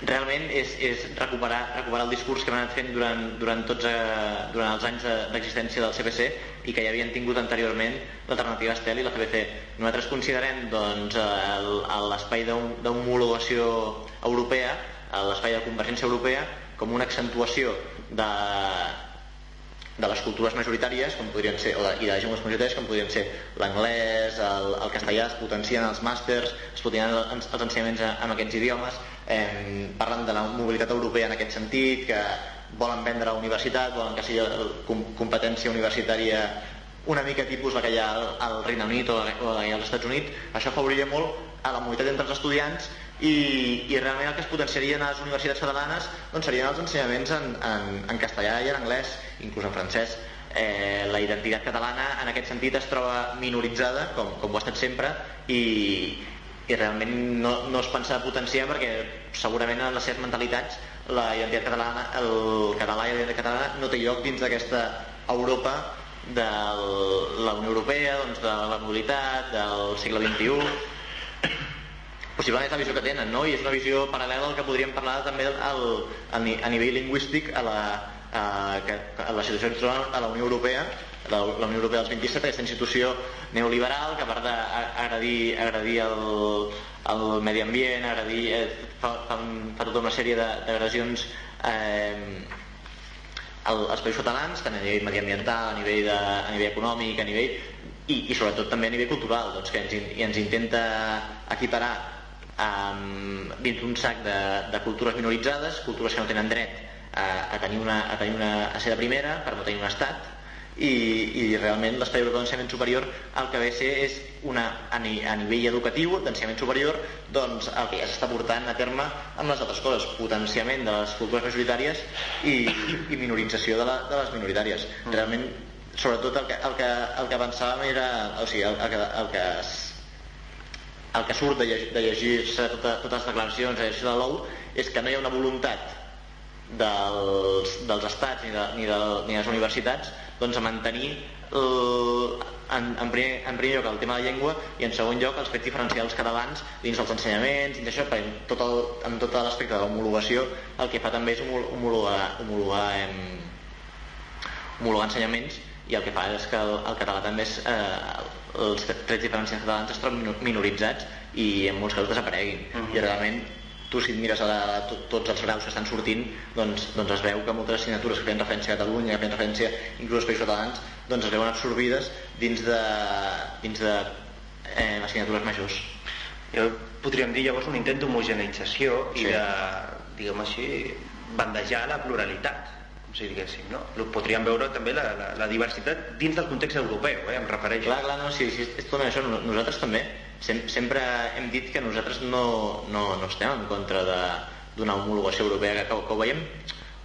Speaker 5: realment és, és recuperar, recuperar el discurs que hem anat fent durant, durant, tots, eh, durant els anys d'existència del CPC i que ja havien tingut anteriorment l'alternativa Estel i la CBC. Nosaltres considerem doncs, l'espai d'homologació europea, l'espai de convergència europea, com una accentuació de, de les cultures majoritàries com podrien ser, o de, i de les llengües majoritàries com podrien ser l'anglès, el, el castellà es potencien els màsters, es potencien els, els ensenyaments en aquests idiomes. Eh, parlen de la mobilitat europea en aquest sentit que volen vendre la universitat volen que sigui competència universitària una mica tipus la que hi ha al Regne Unit o la que hi ha als Estats Units. Això afavoriria molt a la mobilitat entre els estudiants i, i realment el que es potenciarien a les universitats catalanes doncs serien els ensenyaments en, en, en castellà i en anglès, inclús en francès. Eh, la identitat catalana en aquest sentit es troba minoritzada, com, com ho ha estat sempre, i, i realment no, no es pensa potenciar perquè segurament en les seves mentalitats la identitat catalana, el català i la identitat catalana no té lloc dins d'aquesta Europa de la Unió Europea, doncs de la mobilitat, del segle XXI possiblement és la visió que tenen, no? I és una visió paral·lela al que podríem parlar també al, al, a nivell lingüístic a la, a, a la situació que trobem a la Unió Europea la, la Unió Europea dels 27, aquesta institució neoliberal que a part d'agredir agredir el, el medi ambient, agredir, eh, fa, fa, fa tota una sèrie d'agressions eh, als països catalans, tant a nivell mediambiental, a nivell, de, a nivell econòmic, a nivell i, i sobretot també a nivell cultural, doncs, que ens, i ens intenta equiparar amb, dins un sac de, de cultures minoritzades, cultures que no tenen dret a, a tenir una, a, tenir una, a ser de primera per no tenir un estat, i, i realment l'espai europeu d'ensenyament superior el que ve a ser és una, a, ni, a nivell educatiu d'ensenyament superior doncs el que ja s'està portant a terme amb les altres coses, potenciament de les cultures majoritàries i, i minorització de, la, de les minoritàries mm. realment sobretot el que, el que, el que pensàvem era o sigui, el, el, que, el que el que surt de, llegir, de llegir-se tota, totes les declaracions de de l'OU és que no hi ha una voluntat dels, dels estats ni de, ni, de, ni de les universitats doncs, a mantenir el, en, en, primer, en primer lloc el tema de llengua i en segon lloc els fets diferencials catalans dins dels ensenyaments, dins d'això, en tot, el, en tot l'aspecte de l'homologació el que fa també és homologar, homologar, em, homologar ensenyaments i el que fa és que el, el català també és, eh, els trets diferencials catalans es troben minoritzats i en molts casos desapareguin uh -huh. i realment tu si et mires a, la, a tots els graus que estan sortint doncs, doncs es veu que moltes assignatures que feien referència a Catalunya, que feien referència inclús als països catalans doncs es veuen absorbides dins de, dins de eh, assignatures majors
Speaker 4: jo podríem dir llavors un intent d'homogeneïtzació sí. i de, diguem així, bandejar la pluralitat si diguéssim, no? Podríem veure també la, la, la diversitat dins del context europeu, eh? em refereixo.
Speaker 5: Clar, clar, no, sí, sí, és tot això. Nosaltres també sem sempre hem dit que nosaltres no, no, no estem en contra d'una homologació europea que, que ho veiem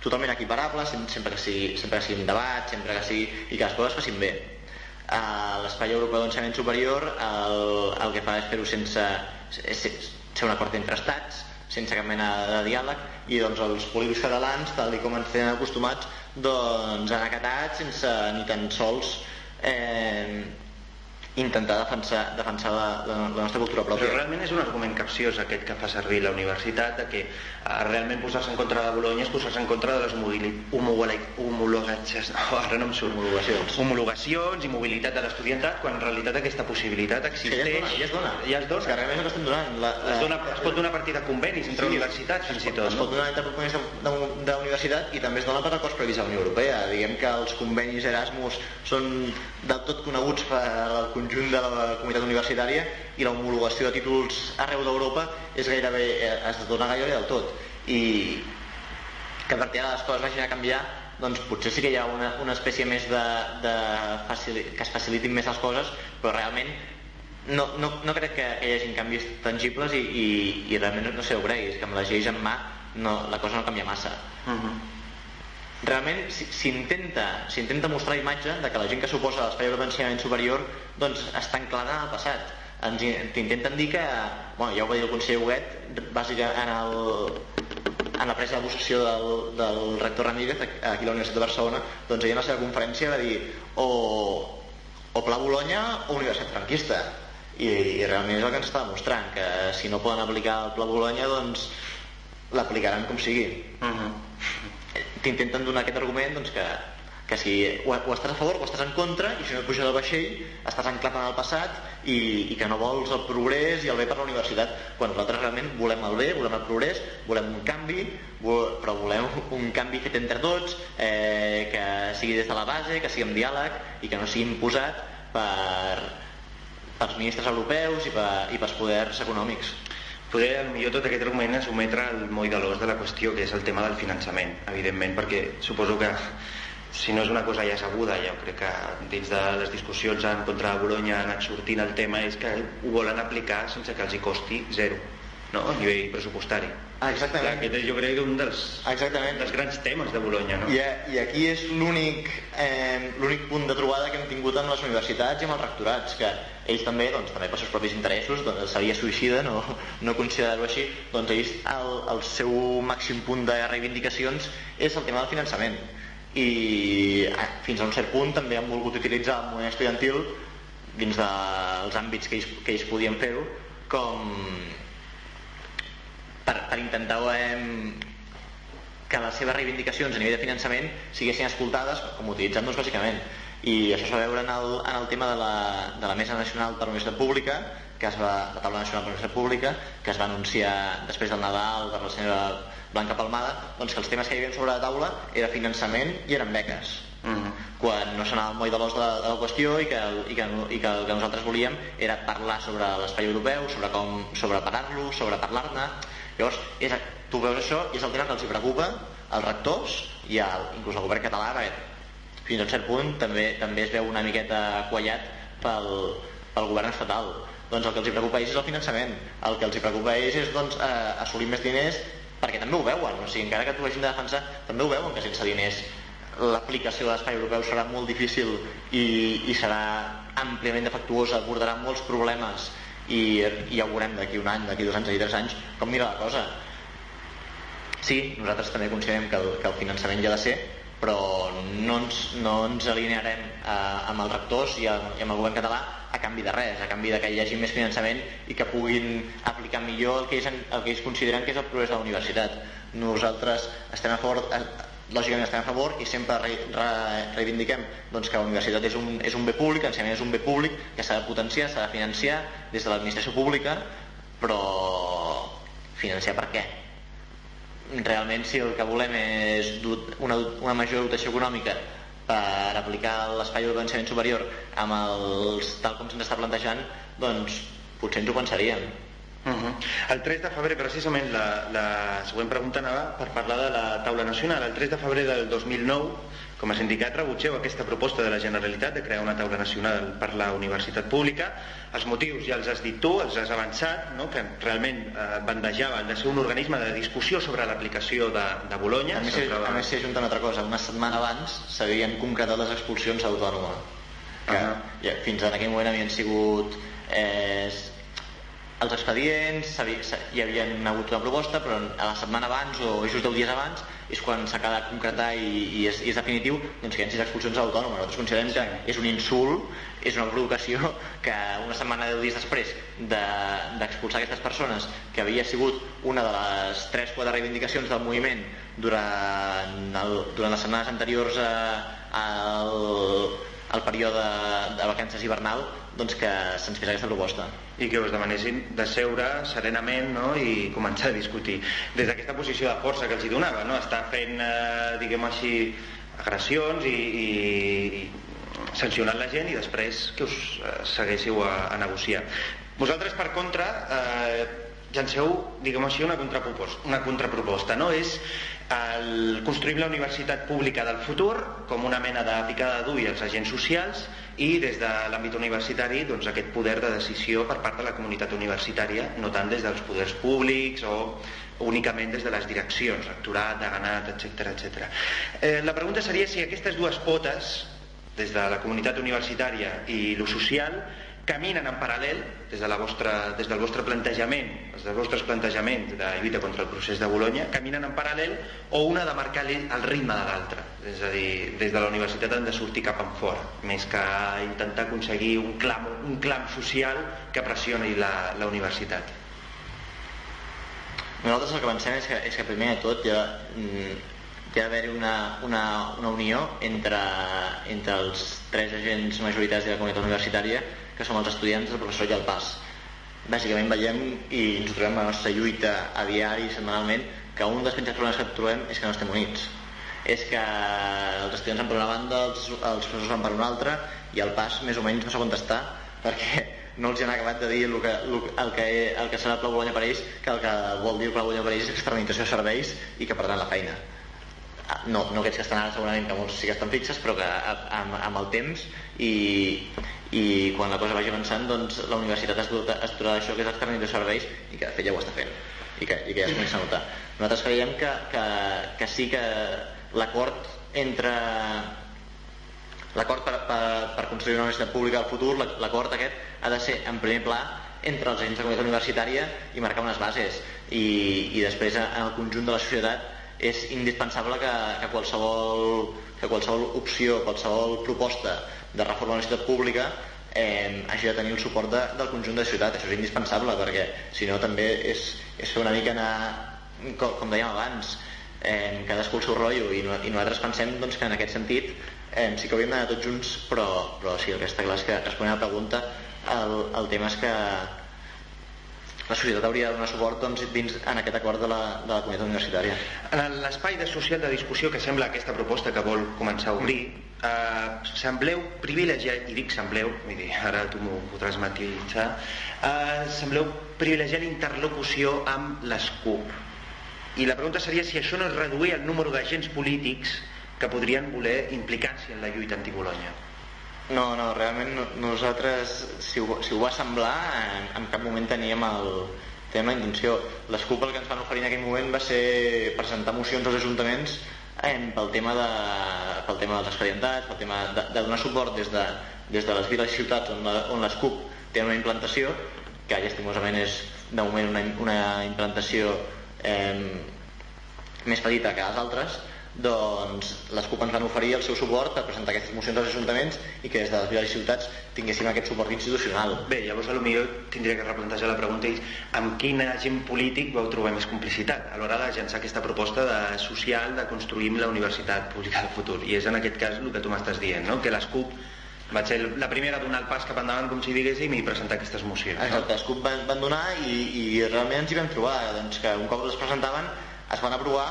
Speaker 5: totalment equiparable sempre que sigui, sempre que sigui un debat sempre que sigui, i que les coses facin bé a l'espai europeu d'ensenyament superior el, el que fa és fer-ho sense ser un acord entre estats sense cap mena de diàleg i doncs els polítics catalans tal com ens tenen acostumats doncs han acatat sense ni tan sols eh, intentar defensar, defensar la, la, la nostra cultura pròpia.
Speaker 4: Però realment és un argument capciós aquest que fa servir la universitat, de que uh, realment posar-se en contra de Bologna és posar-se en contra de les homologatges, no, ara no em surt.
Speaker 5: Homologacions.
Speaker 4: Homologacions i mobilitat de l'estudiantat, quan en realitat aquesta possibilitat existeix.
Speaker 5: Sí, ja es dona,
Speaker 4: ja es dona.
Speaker 5: Ja es dona. És que realment no estem donant. La,
Speaker 4: la... Es, dona, es pot donar a partir de convenis entre sí, universitats, fins i tot.
Speaker 5: Es pot donar entre convenis d'universitat i també es dona per acords previs a la Unió Europea. Diguem que els convenis Erasmus són del tot coneguts per al conjunt de la comunitat universitària i la homologació de títols arreu d'Europa és gairebé, eh, es dona gairebé del tot i que a partir de les coses vagin a canviar doncs potser sí que hi ha una, una espècie més de, de facil, que es facilitin més les coses però realment no, no, no crec que, hi hagi canvis tangibles i, i, i realment no sé, ho creguis, que amb les lleis en mà no, la cosa no canvia massa uh mhm. -huh realment s'intenta mostrar imatge de que la gent que suposa l'espai d'ensenyament superior doncs està anclada el passat. Ens intenten dir que bueno, ja ho va dir el conseller Huguet bàsicament en, el, en la presa de possessió del, del rector Ramírez aquí a la Universitat de Barcelona doncs ell en la seva conferència va dir o, o Pla Bologna o Universitat Franquista. I, i realment és el que ens està demostrant que si no poden aplicar el Pla Bologna doncs l'aplicaran com sigui. Uh. -huh t'intenten donar aquest argument doncs, que, que si o, o estàs a favor o estàs en contra i si no puges al vaixell estàs anclat en el passat i, i que no vols el progrés i el bé per la universitat quan nosaltres realment volem el bé, volem el progrés volem un canvi però volem un canvi fet entre tots eh, que sigui des de la base que sigui amb diàleg i que no sigui imposat per, pels ministres europeus i, per, i pels poders econòmics
Speaker 4: poder millor tot aquest argument és ometre el moll de l'os de la qüestió que és el tema del finançament evidentment perquè suposo que si no és una cosa ja sabuda jo crec que dins de les discussions en contra de Bologna ha anat sortint el tema és que ho volen aplicar sense que els hi costi zero no? a nivell pressupostari
Speaker 5: Ah, exactament.
Speaker 4: Clar, aquest jo crec un dels,
Speaker 5: exactament.
Speaker 4: dels grans temes de Bologna. No?
Speaker 5: I, I aquí és l'únic eh, l'únic punt de trobada que hem tingut amb les universitats i amb els rectorats, que ells també, doncs, també per seus propis interessos, doncs, seria suïcida no, no considerar-ho així, doncs ells el, el seu màxim punt de reivindicacions és el tema del finançament. I eh, fins a un cert punt també han volgut utilitzar el moviment estudiantil dins dels àmbits que ells, que ells podien fer-ho com per, per intentar eh, que les seves reivindicacions a nivell de finançament siguessin escoltades com utilitzant-nos bàsicament. I això es va veure en el, en el tema de la, de la Mesa Nacional per la Universitat Pública que es va, la taula nacional per la Universitat Pública que es va anunciar després del Nadal per la senyora Blanca Palmada doncs que els temes que hi havia sobre la taula era finançament i eren beques.
Speaker 4: Uh -huh.
Speaker 5: quan no s'anava al moll de l'os de, la- de la qüestió i que, i, que, i que el que nosaltres volíem era parlar sobre l'espai europeu, sobre com sobre parar-lo, sobre parlar-ne llavors és, tu veus això i és el tema que els preocupa als rectors i al, inclús al govern català perquè fins a un cert punt també, també es veu una miqueta quallat pel, pel govern estatal. Doncs el que els preocupa és el finançament. El que els preocupa ells és doncs, eh, assolir més diners perquè també ho veuen. O sigui, encara que t'ho hagin de defensar també ho veuen que sense diners l'aplicació de l'espai europeu serà molt difícil i, i serà àmpliament defectuosa, abordarà molts problemes i, i ja ho veurem d'aquí un any, d'aquí dos anys, d'aquí tres anys com mira la cosa Sí, nosaltres també considerem que el, que el finançament hi ha de ser, però no ens, no ens alinearem eh, amb els rectors i, a, i amb el govern català a canvi de res, a canvi de que hi hagi més finançament i que puguin aplicar millor el que ells, el que ells consideren que és el progrés de la universitat. Nosaltres estem a favor, eh, lògicament estem a favor i sempre re, re, reivindiquem doncs, que la universitat és un, és un bé públic, l'ensenyament és un bé públic que s'ha de potenciar, s'ha de financiar des de l'administració pública, però financiar per què? realment si el que volem és una, una major dotació econòmica per aplicar l'espai de l'ensenyament superior amb els, tal com se'ns està plantejant doncs potser ens ho pensaríem
Speaker 4: Uh -huh. El 3 de febrer, precisament, la, la següent pregunta anava per parlar de la taula nacional. El 3 de febrer del 2009, com a sindicat, rebutgeu aquesta proposta de la Generalitat de crear una taula nacional per la universitat pública. Els motius ja els has dit tu, els has avançat, no? que realment eh, bandejava el de ser un organisme de discussió sobre l'aplicació de, de Bologna.
Speaker 5: a més,
Speaker 4: Semblava-
Speaker 5: a més s'hi ajunta una altra cosa una setmana abans s'havien concretat les expulsions Autònoma que
Speaker 4: Ahà.
Speaker 5: ja, fins en aquell moment havien sigut eh, els expedients, s'ha- hi havia hagut una proposta, però a la setmana abans o just 10 dies abans és quan s'acaba de concretar i, i, és, i és definitiu doncs que hi ha sis expulsions a l'autònoma. Nosaltres considerem que és un insult, és una provocació que una setmana, 10 dies després de- d'expulsar aquestes persones, que havia sigut una de les 3-4 reivindicacions del moviment durant, el, durant les setmanes anteriors a, al, al període de vacances hivernal, doncs que se'ns fes aquesta proposta.
Speaker 4: i que us demanessin de seure serenament no? i començar a discutir des d'aquesta posició de força que els hi donava no? estar fent, eh, diguem així agressions i, i, i sancionant la gent i després que us eh, seguéssiu a, a negociar vosaltres per contra eh, llanceu diguem així una contraproposta, una contraproposta no? és el, construïm la universitat pública del futur com una mena de picada d'ull als agents socials i des de l'àmbit universitari doncs, aquest poder de decisió per part de la comunitat universitària, no tant des dels poders públics o únicament des de les direccions, rectorat, deganat, etc etc. Eh, la pregunta seria si aquestes dues potes, des de la comunitat universitària i lo social, caminen en paral·lel des, de la vostra, des del vostre plantejament, des dels vostres plantejaments de lluita contra el procés de Bologna, caminen en paral·lel o una de marcar el ritme de l'altra. És a dir, des de la universitat han de sortir cap en fora, més que intentar aconseguir un clam, un clam social que pressioni la, la universitat.
Speaker 5: Nosaltres el que pensem és que, és que primer de tot ha, mm, ha d'haver una, una, una unió entre, entre els tres agents majoritaris de la comunitat universitària que som els estudiants, el professor i el PAS. Bàsicament veiem i ens trobem a la nostra lluita a diari, setmanalment, que un dels principals problemes que trobem és que no estem units. És que els estudiants van per una banda, els, els professors van per una altra i el PAS més o menys no on està perquè no els han acabat de dir el que, el que, el que serà el Pla Bologna per ells que el que vol dir el Pla Bologna per ells és externalització de serveis i que perdran la feina no, no aquests que estan ara segurament que molts sí que estan fixes però que amb, amb el temps i, i quan la cosa vagi avançant doncs la universitat es dotarà, d'això que és externalització de serveis i que de fet ja ho està fent i que, i que ja es comença a notar. Nosaltres creiem que, que, que sí que l'acord entre l'acord per, per, per construir una universitat pública al futur, la- l'acord aquest ha de ser en primer pla entre els agents de comunitat universitària i marcar unes bases i, i després en el conjunt de la societat és indispensable que, que, qualsevol, que qualsevol opció, qualsevol proposta de reforma de la universitat pública eh, hagi de tenir el suport de, del conjunt de ciutat. Això és indispensable perquè si no també és, és fer una mica anar, com, com dèiem abans, eh, cadascú el seu rotllo i, no, i nosaltres pensem doncs, que en aquest sentit eh, sí que hauríem d'anar tots junts però, però sí, el que està clar és que responent a la pregunta el, el tema és que la societat hauria de donar suport doncs, dins en aquest acord de la, de la comunitat universitària.
Speaker 4: En l'espai de social de discussió que sembla aquesta proposta que vol començar a obrir, eh, sembleu privilegiar, i dic sembleu, vull ara tu m'ho podràs matisar, eh, sembleu privilegiar l'interlocució amb les CUP. I la pregunta seria si això no és reduir el número d'agents polítics que podrien voler implicar-se en la lluita anti-Bologna.
Speaker 5: No, no, realment no, nosaltres, si ho, si ho va semblar, en, en cap moment teníem el, teníem la intenció. Les CUP el que ens van oferir en aquell moment va ser presentar mocions als ajuntaments eh, pel tema, de, pel tema dels expedientats, pel tema de, de donar suport des de, des de les viles i ciutats on, la, on les CUP tenen una implantació, que llastimosament és de moment una, una implantació eh, més petita que les altres, doncs les CUP ens van oferir el seu suport per presentar aquestes mocions als ajuntaments i que des de les viles i ciutats tinguéssim aquest suport institucional.
Speaker 4: Bé, llavors potser tindria que replantejar la pregunta i amb quin agent polític vau trobar més complicitat a l'hora de llançar aquesta proposta de social de construir la universitat pública del futur i és en aquest cas el que tu m'estàs dient, no? que les CUP va ser la primera a donar el pas cap endavant com si diguéssim i presentar aquestes mocions.
Speaker 5: Exacte, les CUP van, van donar i, i realment ens hi vam trobar doncs, que un cop les presentaven es van aprovar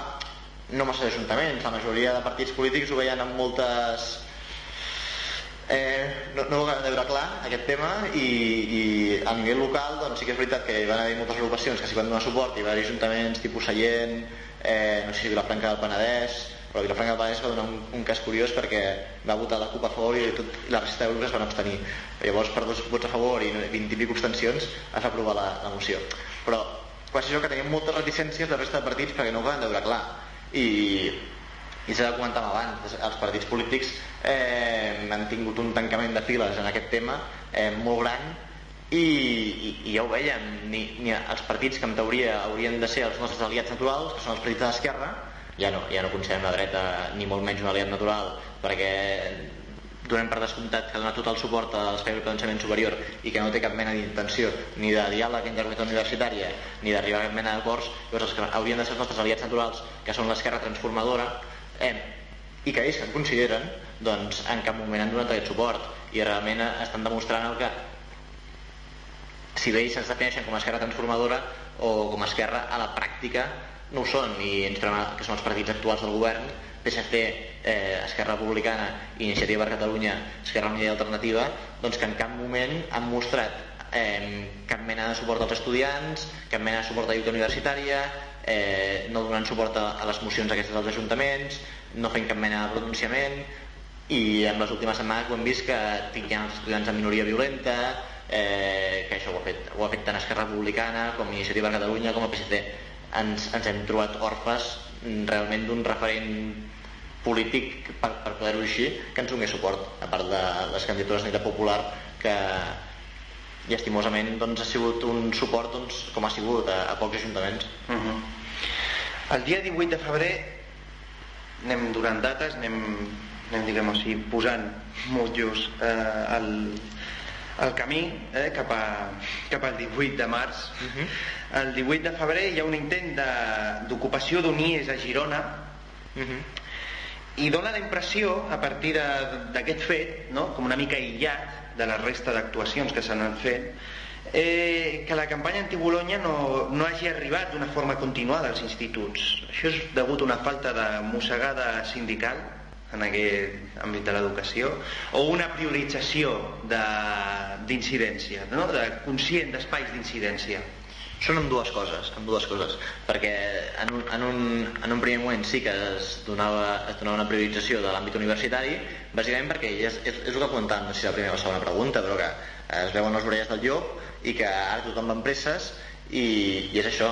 Speaker 5: no massa ajuntaments, la majoria de partits polítics ho veien amb moltes... Eh, no, no ho de veure clar aquest tema i, i a nivell local doncs sí que és veritat que hi van haver moltes agrupacions que s'hi van donar suport, hi va haver ajuntaments tipus Sallent, eh, no sé si Vilafranca del Penedès però Vilafranca del Penedès va donar un, un cas curiós perquè va votar la CUP a favor i, tot, i la resta de grups es van abstenir. Llavors per dos vots a favor i 20 i pico abstencions es va aprovar la, la moció. Però quasi això que teníem moltes reticències de la resta de partits perquè no ho van veure clar i, i s'ha de comentar abans, els partits polítics eh, han tingut un tancament de files en aquest tema eh, molt gran i, i, i ja ho veiem ni, ni els partits que en teoria haurien de ser els nostres aliats naturals que són els partits de l'esquerra ja no, ja no considerem la dreta ni molt menys un aliat natural perquè donem per descomptat que dona tot el suport a l'espai de pensament superior i que no té cap mena d'intenció ni de diàleg entre la universitària ni d'arribar a cap mena d'acords. Llavors els que haurien de ser els nostres aliats naturals que són l'esquerra transformadora eh, i que ells que en consideren doncs en cap moment han donat aquest suport. I realment estan demostrant el que si bé ells es defineixen com a esquerra transformadora o com a esquerra a la pràctica no ho són. I ens trobem que són els partits actuals del govern PSC, eh, Esquerra Republicana Iniciativa per Catalunya, Esquerra Unida i Alternativa, doncs que en cap moment han mostrat eh, cap mena de suport als estudiants, cap mena de suport a lluita universitària, eh, no donant suport a, a les mocions aquestes dels ajuntaments, no fent cap mena de pronunciament, i en les últimes setmanes ho hem vist que tinguin els estudiants en minoria violenta, eh, que això ho ha, fet, ho ha fet tant Esquerra Republicana com Iniciativa Catalunya com el PSC. Ens, ens hem trobat orfes realment d'un referent polític per, per poder-ho així que ens donés suport, a part de les candidatures d'unitat popular que llastimosament doncs, ha sigut un suport doncs, com ha sigut a, a pocs ajuntaments
Speaker 4: uh -huh. El dia 18 de febrer anem donant dates, anem, anem diguem així, posant motllos eh, al, el camí eh, cap, a, cap al 18 de març. Uh -huh. El 18 de febrer hi ha un intent d'ocupació d'Unies a Girona uh -huh. I dona la impressió, a partir d'aquest fet, no, com una mica aïllat de la resta d'actuacions que s'han fet, eh, que la campanya anti-Bologna no, no hagi arribat d'una forma continuada als instituts. Això és degut a una falta de mossegada sindical en aquest àmbit de l'educació o una priorització d'incidència, no? de conscient d'espais d'incidència
Speaker 5: són amb dues coses, amb dues coses. Perquè en un, en un, en un primer moment sí que es donava, es donava una priorització de l'àmbit universitari bàsicament perquè és, és, és el que apuntàvem no sé si la primera o la segona pregunta però que es veuen les orelles del llop i que ara tothom va amb presses i, i és això.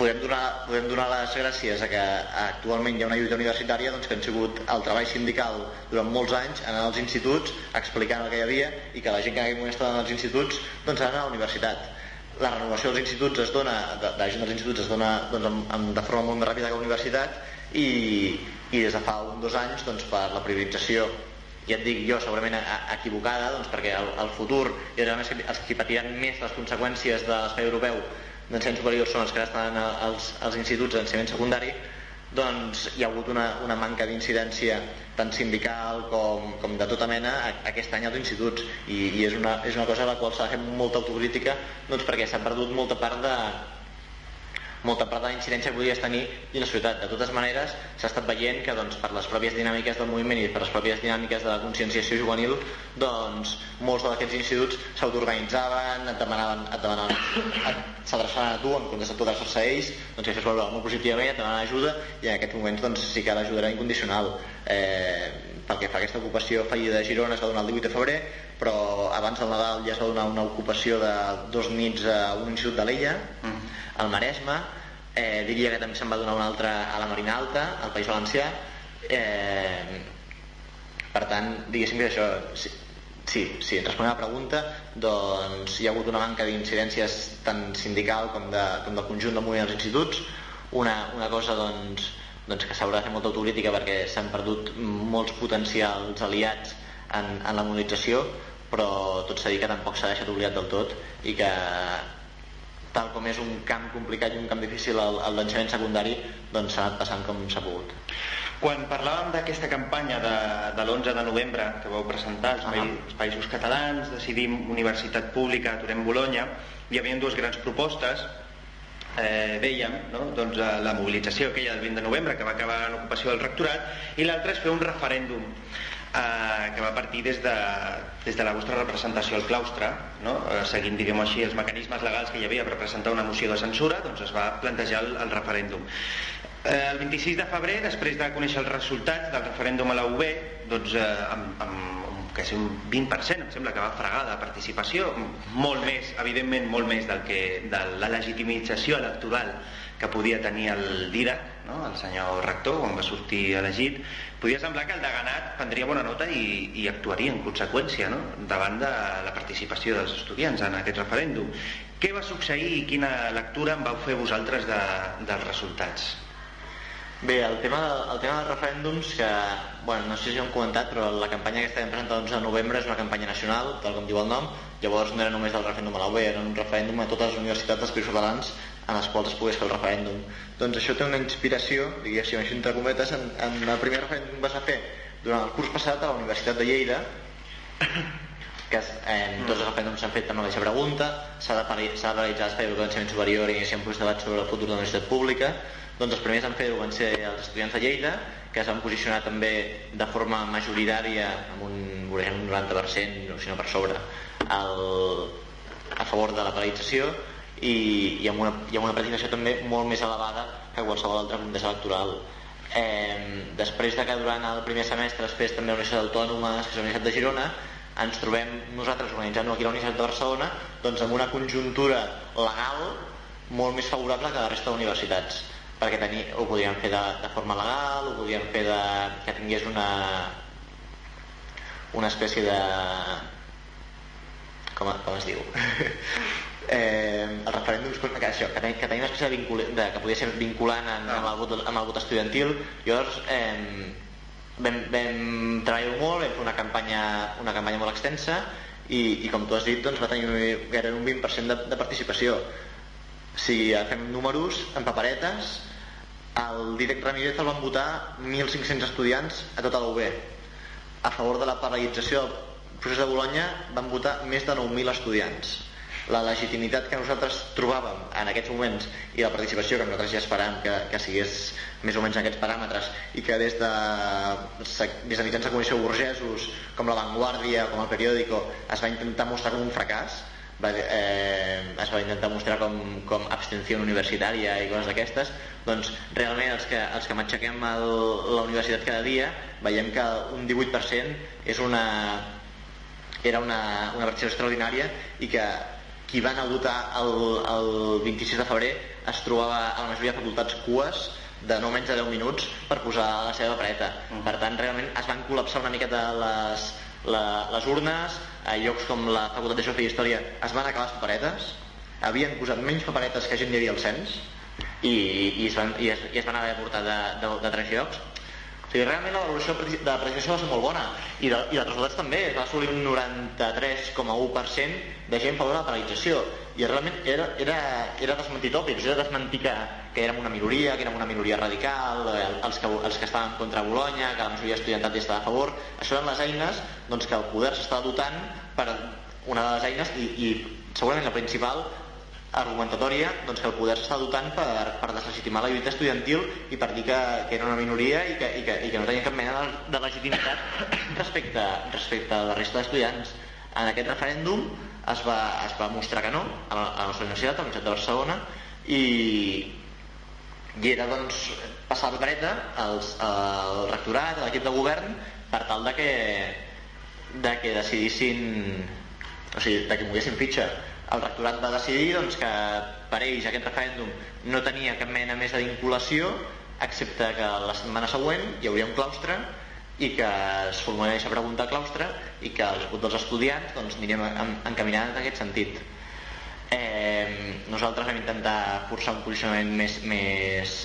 Speaker 5: Podem donar, podem donar les gràcies a que actualment hi ha una lluita universitària doncs, que han sigut el treball sindical durant molts anys anant als instituts explicant el que hi havia i que la gent que en aquell moment estava als instituts doncs anant a la universitat la renovació dels instituts es dona de, de dels instituts es dona doncs, amb, amb, de forma molt més ràpida que la universitat i, i des de fa un dos anys doncs, per la priorització ja et dic jo, segurament a, a, equivocada, doncs perquè el, el futur i els, els que patiran més les conseqüències de l'espai europeu d'ensenyament superior són els que estan als, als instituts d'ensenyament secundari, doncs hi ha hagut una, una manca d'incidència tant sindical com, com de tota mena aquest any als instituts. I, i és, una, és una cosa a la qual s'ha de fer molta autocrítica doncs perquè s'ha perdut molta part de, molta part de la incidència que podies tenir i la societat. De totes maneres, s'ha estat veient que doncs, per les pròpies dinàmiques del moviment i per les pròpies dinàmiques de la conscienciació juvenil, doncs, molts d'aquests instituts s'autoorganitzaven, et demanaven, et demanaven s'adreçaven a tu en comptes de tu adreçar-se a ells, doncs que fes veure molt positivament, et demanaven ajuda i en aquests moments doncs, sí que l'ajuda era incondicional. Eh, pel que fa aquesta ocupació fallida de Girona es va donar el 18 de febrer, però abans del Nadal ja es va donar una ocupació de dos nits a un institut de l'Ella, mm. al Maresme, eh, diria que també se'n va donar una altra a la Marina Alta, al País Valencià, eh, per tant, diguéssim que això, sí, sí, sí responent a la pregunta, doncs hi ha hagut una manca d'incidències tant sindical com, de, com del conjunt del moviment dels instituts, una, una cosa doncs, doncs que s'haurà de fer molta autocrítica perquè s'han perdut molts potencials aliats en, en la mobilització, però tot s'ha dit que tampoc s'ha deixat oblidat del tot i que tal com és un camp complicat i un camp difícil el, el l'ensenyament secundari doncs s'ha anat passant com s'ha pogut.
Speaker 4: Quan parlàvem d'aquesta campanya de, de l'11 de novembre que vau presentar els, paï, els països catalans, decidim universitat pública, aturem Bologna, hi havia dues grans propostes, eh, dèiem, no? doncs, eh, la mobilització aquella del 20 de novembre que va acabar en ocupació del rectorat i l'altra és fer un referèndum eh, que va partir des de, des de la vostra representació al claustre, no? eh, seguint diguem així els mecanismes legals que hi havia per presentar una moció de censura, doncs es va plantejar el, el referèndum. Eh, el 26 de febrer, després de conèixer els resultats del referèndum a la UB, doncs, eh, amb, amb que és un 20%, em sembla que va fregar de participació, molt més, evidentment, molt més del que, de la legitimització electoral que podia tenir el DIRAC, no? el senyor rector, quan va sortir elegit, podia semblar que el deganat prendria bona nota i, i actuaria en conseqüència no? davant de la participació dels estudiants en aquest referèndum. Què va succeir i quina lectura en vau fer vosaltres de, dels resultats?
Speaker 5: Bé, el tema, el tema dels referèndums, que bueno, no sé si ho hem comentat, però la campanya que estem presentant el 11 de novembre és una campanya nacional, tal com diu el nom, llavors no era només del referèndum a l'UB, era un referèndum a totes les universitats dels països catalans en les quals es pogués fer el referèndum. Doncs això té una inspiració, diguéssim així entre cometes, en, en el primer referèndum que vas a fer durant el curs passat a la Universitat de Lleida, que eh, tots els referèndums s'han fet amb la mateixa pregunta, s'ha de, de realitzar l'espai de l'ensenyament superior i iniciar un debat sobre el futur de la universitat pública, doncs els primers en fer-ho van ser els estudiants de Lleida, que es van posicionar també de forma majoritària, amb un, un 90%, si no per sobre, el, a favor de la paralització, i, i, amb una, i amb una participació també molt més elevada que qualsevol altre contest electoral. Eh, després de que durant el primer semestre després també la Universitat Autònoma, que és la Universitat de Girona, ens trobem nosaltres organitzant-ho aquí a la Universitat de Barcelona doncs amb una conjuntura legal molt més favorable que la resta d'universitats perquè tenir, ho podien fer de, de forma legal, ho podien fer de, que tingués una, una espècie de... com, com es diu? eh, el referèndum que, això, que, ten, que tenia una espècie de, vincul, de que podia ser vinculant en, amb, el vot, amb el vot estudiantil. Llavors eh, vam, vam treballar molt, vam fer una campanya, una campanya molt extensa i, i com tu has dit doncs, va tenir gairebé un 20% de, de participació. Si fem números en paperetes. El Direct Ramírez el van votar 1.500 estudiants a tota la UB a favor de la paralització del procés de Bologna van votar més de 9.000 estudiants la legitimitat que nosaltres trobàvem en aquests moments i la participació que nosaltres ja esperàvem que, que sigués més o menys en aquests paràmetres i que des de, des de mitjans de comunicació burgesos com La Vanguardia, com el Periódico es va intentar mostrar com un fracàs va, eh, es va intentar mostrar com, com abstenció universitària i coses d'aquestes doncs realment els que, els que matxaquem el, la universitat cada dia veiem que un 18% és una, era una, una versió extraordinària i que qui va anar a votar el, el 26 de febrer es trobava a la majoria de facultats cues de no menys de 10 minuts per posar la seva papereta. Mm. Per tant, realment es van col·lapsar una miqueta les, la, les urnes, a llocs com la Facultat de Geografia i Història es van acabar les paperetes, havien posat menys paperetes que gent hi havia al cens, i, i, es, van, i, es, i es van haver de portar de, de, de tres llocs. O sigui, realment la valoració de la participació va ser molt bona i, de, i dels resultats també, es va assolir un 93,1% de gent favor de la paralització i realment era, era, era desmentir tòpics, era desmentir que, que érem una minoria, que érem una minoria radical, els que, els que estaven contra Bologna, que la majoria estudiantat hi estava a favor, això eren les eines doncs, que el poder s'estava dotant per una de les eines i, i segurament la principal argumentatòria doncs, que el poder s'està dotant per, per deslegitimar la lluita estudiantil i per dir que, que era una minoria i que, i que, i que no tenia cap mena de legitimitat respecte, respecte a la resta d'estudiants. En aquest referèndum es va, es va mostrar que no a la, a la universitat, a la Universitat de Barcelona, i, i era doncs, passar la papereta als, al rectorat, a l'equip de govern, per tal de que, de que decidissin, o sigui, de que moguessin fitxa. El rectorat va decidir doncs, que per ells aquest referèndum no tenia cap mena més de vinculació excepte que la setmana següent hi hauria un claustre i que es formularia aquesta pregunta al claustre i que els vots dels estudiants doncs, anirem encaminant en aquest sentit. Eh, nosaltres vam intentar forçar un posicionament més, més,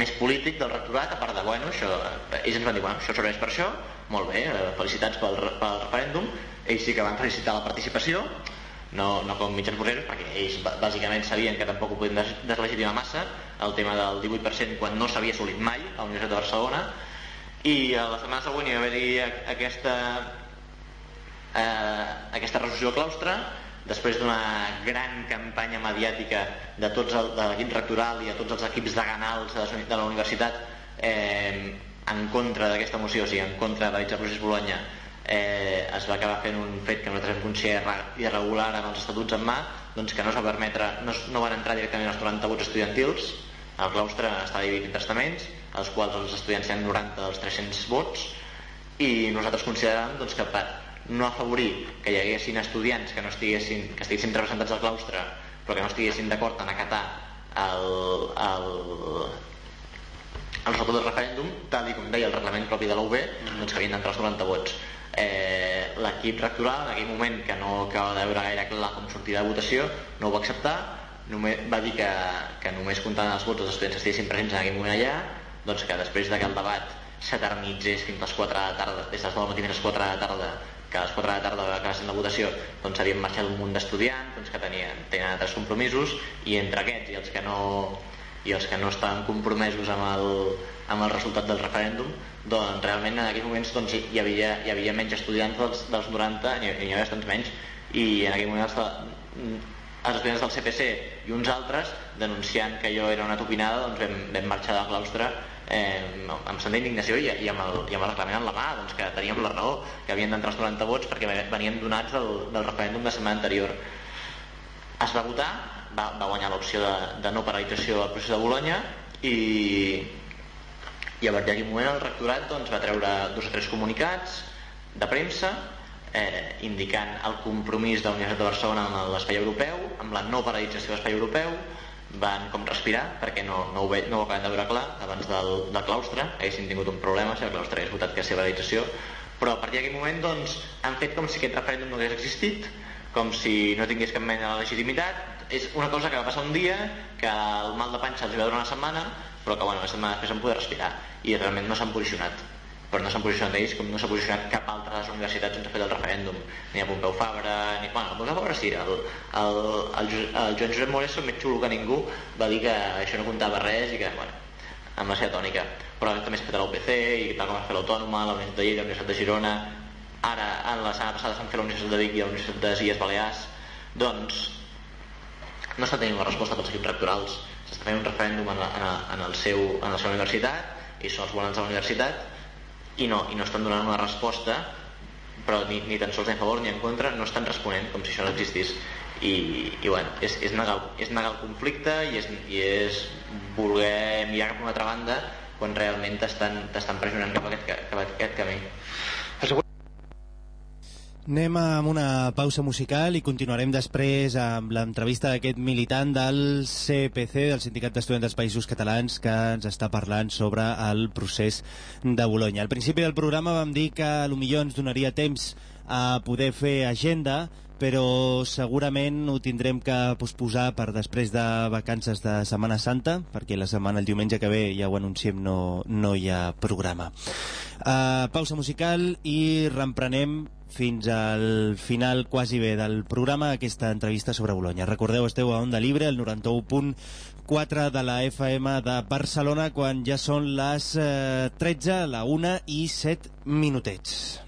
Speaker 5: més polític del rectorat, a part de, bueno, això, ells ens van dir, bueno, això serveix per això, molt bé, eh, felicitats pel, pel referèndum, ells sí que van felicitar la participació, no, no com mitjans borreros perquè ells bàsicament sabien que tampoc ho podien deslegitimar massa el tema del 18% quan no s'havia assolit mai a la Universitat de Barcelona i a la setmana següent hi va haver aquesta eh, aquesta resolució claustre després d'una gran campanya mediàtica de tots el, de l'equip rectoral i de tots els equips de ganals de, la universitat eh, en contra d'aquesta moció, o sigui, en contra de l'Itza Bologna eh, es va acabar fent un fet que nosaltres hem considerat irregular amb els estatuts en mà, doncs que no es va permetre, no, no van entrar directament els 90 vots estudiantils, el claustre està dividit en testaments, als quals els estudiants tenen 90 dels 300 vots, i nosaltres consideràvem doncs, que per no afavorir que hi haguessin estudiants que no estiguessin, que estiguessin representats al claustre, però que no estiguessin d'acord en acatar el, el, el resultat del referèndum, tal com deia el reglament propi de la UB, doncs que havien d'entrar els 90 vots. Eh, l'equip rectoral en aquell moment que no acaba de veure gaire clar com sortirà la votació no ho va acceptar només, va dir que, que només comptant els vots els estudiants estiguessin presents en aquell moment allà doncs que després de que el debat s'eternitzés fins les 4 de tarda des de les matí fins les 4 de tarda que a les 4 de la tarda sent la votació doncs havien marxat un munt d'estudiants doncs, que tenien, tenien altres compromisos i entre aquests i els que no, i els que no estaven compromesos amb el, amb el resultat del referèndum doncs realment en aquells moments doncs, hi, havia, hi havia menys estudiants dels, dels 90 i hi havia bastants menys i en aquell moment els, els estudiants del CPC i uns altres denunciant que jo era una topinada doncs vam, vam marxar del claustre eh, amb santa indignació i, i, amb el, i amb el reglament en la mà doncs, que teníem la raó que havien d'entrar els 90 vots perquè venien donats del, del referèndum de setmana anterior. Es va votar va, va guanyar l'opció de, de no paralització del procés de Bologna i, i a partir d'aquell moment el rectorat doncs, va treure dos o tres comunicats de premsa eh, indicant el compromís de la Universitat de Barcelona amb l'espai europeu, amb la no paralització de l'espai europeu, van com respirar perquè no, no, ho, ve, no ho acaben de veure clar abans del, del claustre, haguessin tingut un problema si el claustre hagués votat que seva paralització, però a partir d'aquell moment doncs, han fet com si aquest referèndum no hagués existit, com si no tingués cap mena de legitimitat, és una cosa que va passar un dia, que el mal de panxa els va durar una setmana, però que bueno, la setmana després han pogut respirar i realment no s'han posicionat però no s'han posicionat ells com no s'ha posicionat cap altra de les universitats on s'ha fet el referèndum. Ni a Pompeu Fabra ni... bueno, Pompeu Fabra sí el, el, el, el Joan Josep Moreso més xulo que ningú va dir que això no comptava res i que bueno, amb la seva tònica. Però també s'ha fet a l'UPC i tal com s'ha fet l'Autònoma la Universitat de Lleida, la Universitat de Girona. Ara, en la setmana passada s'han fet la Universitat de Vic i la Universitat de Illes Balears. Doncs no està tenint la resposta pels equips rectorals. S'està fent un referèndum en, la, en, en, el seu, en la seva universitat i són els volants de la universitat i no, i no estan donant una resposta però ni, ni tan sols a favor ni en contra no estan responent com si això no existís. I, i bueno, és, és, negar, és negar el conflicte i és, i és voler mirar cap a una altra banda quan realment t'estan pressionant cap a aquest, cap a aquest camí
Speaker 1: Anem amb una pausa musical i continuarem després amb l'entrevista d'aquest militant del CPC, del Sindicat d'Estudiants dels Països Catalans, que ens està parlant sobre el procés de Bologna. Al principi del programa vam dir que potser ens donaria temps a poder fer agenda, però segurament ho tindrem que posposar per després de vacances de Setmana Santa, perquè la setmana, el diumenge que ve, ja ho anunciem, no, no hi ha programa. Uh, pausa musical i reemprenem fins al final quasi bé del programa aquesta entrevista sobre Bologna. Recordeu, esteu a Onda Libre, el 91.4 de la FM de Barcelona, quan ja són les eh, 13, la 1 i 7 minutets.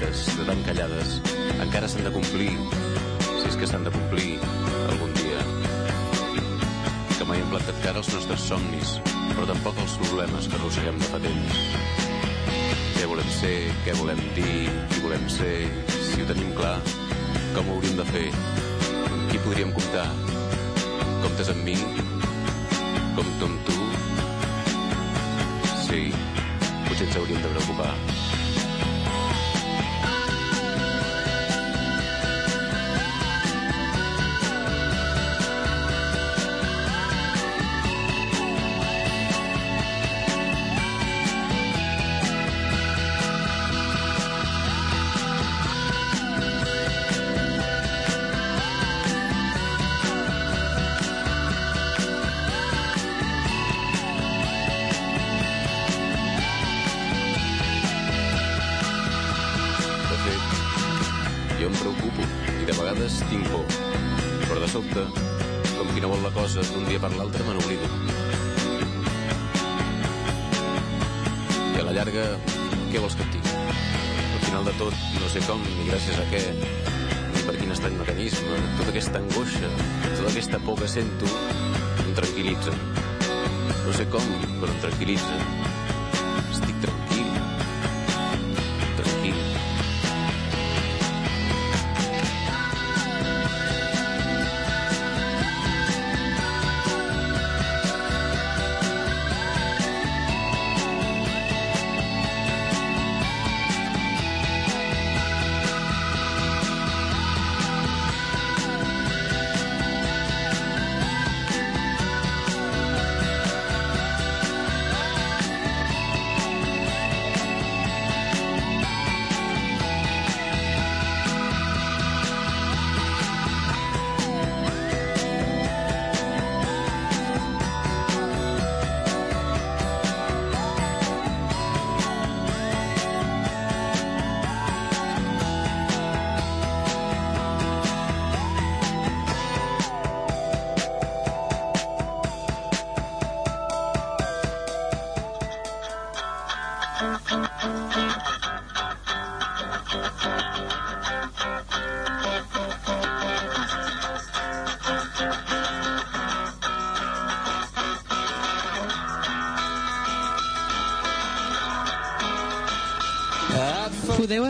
Speaker 6: Secretes, de tan callades, encara s'han de complir, si és que s'han de complir algun dia. Que mai hem plantat cara als nostres somnis, però tampoc als problemes que arrosseguem de fa temps què volem ser, què volem dir, qui volem ser, si ho tenim clar, com ho hauríem de fer, qui podríem comptar, comptes amb mi, compto amb tu, sí, potser ens hauríem de preocupar. Per l'altre me n'oblido. I a la llarga, què vols que et digui? Al final de tot, no sé com ni gràcies a què, ni per quin estrany mecanisme, tota aquesta angoixa, tota aquesta por que sento, em tranquil·litza. No sé com, però em tranquil·litza.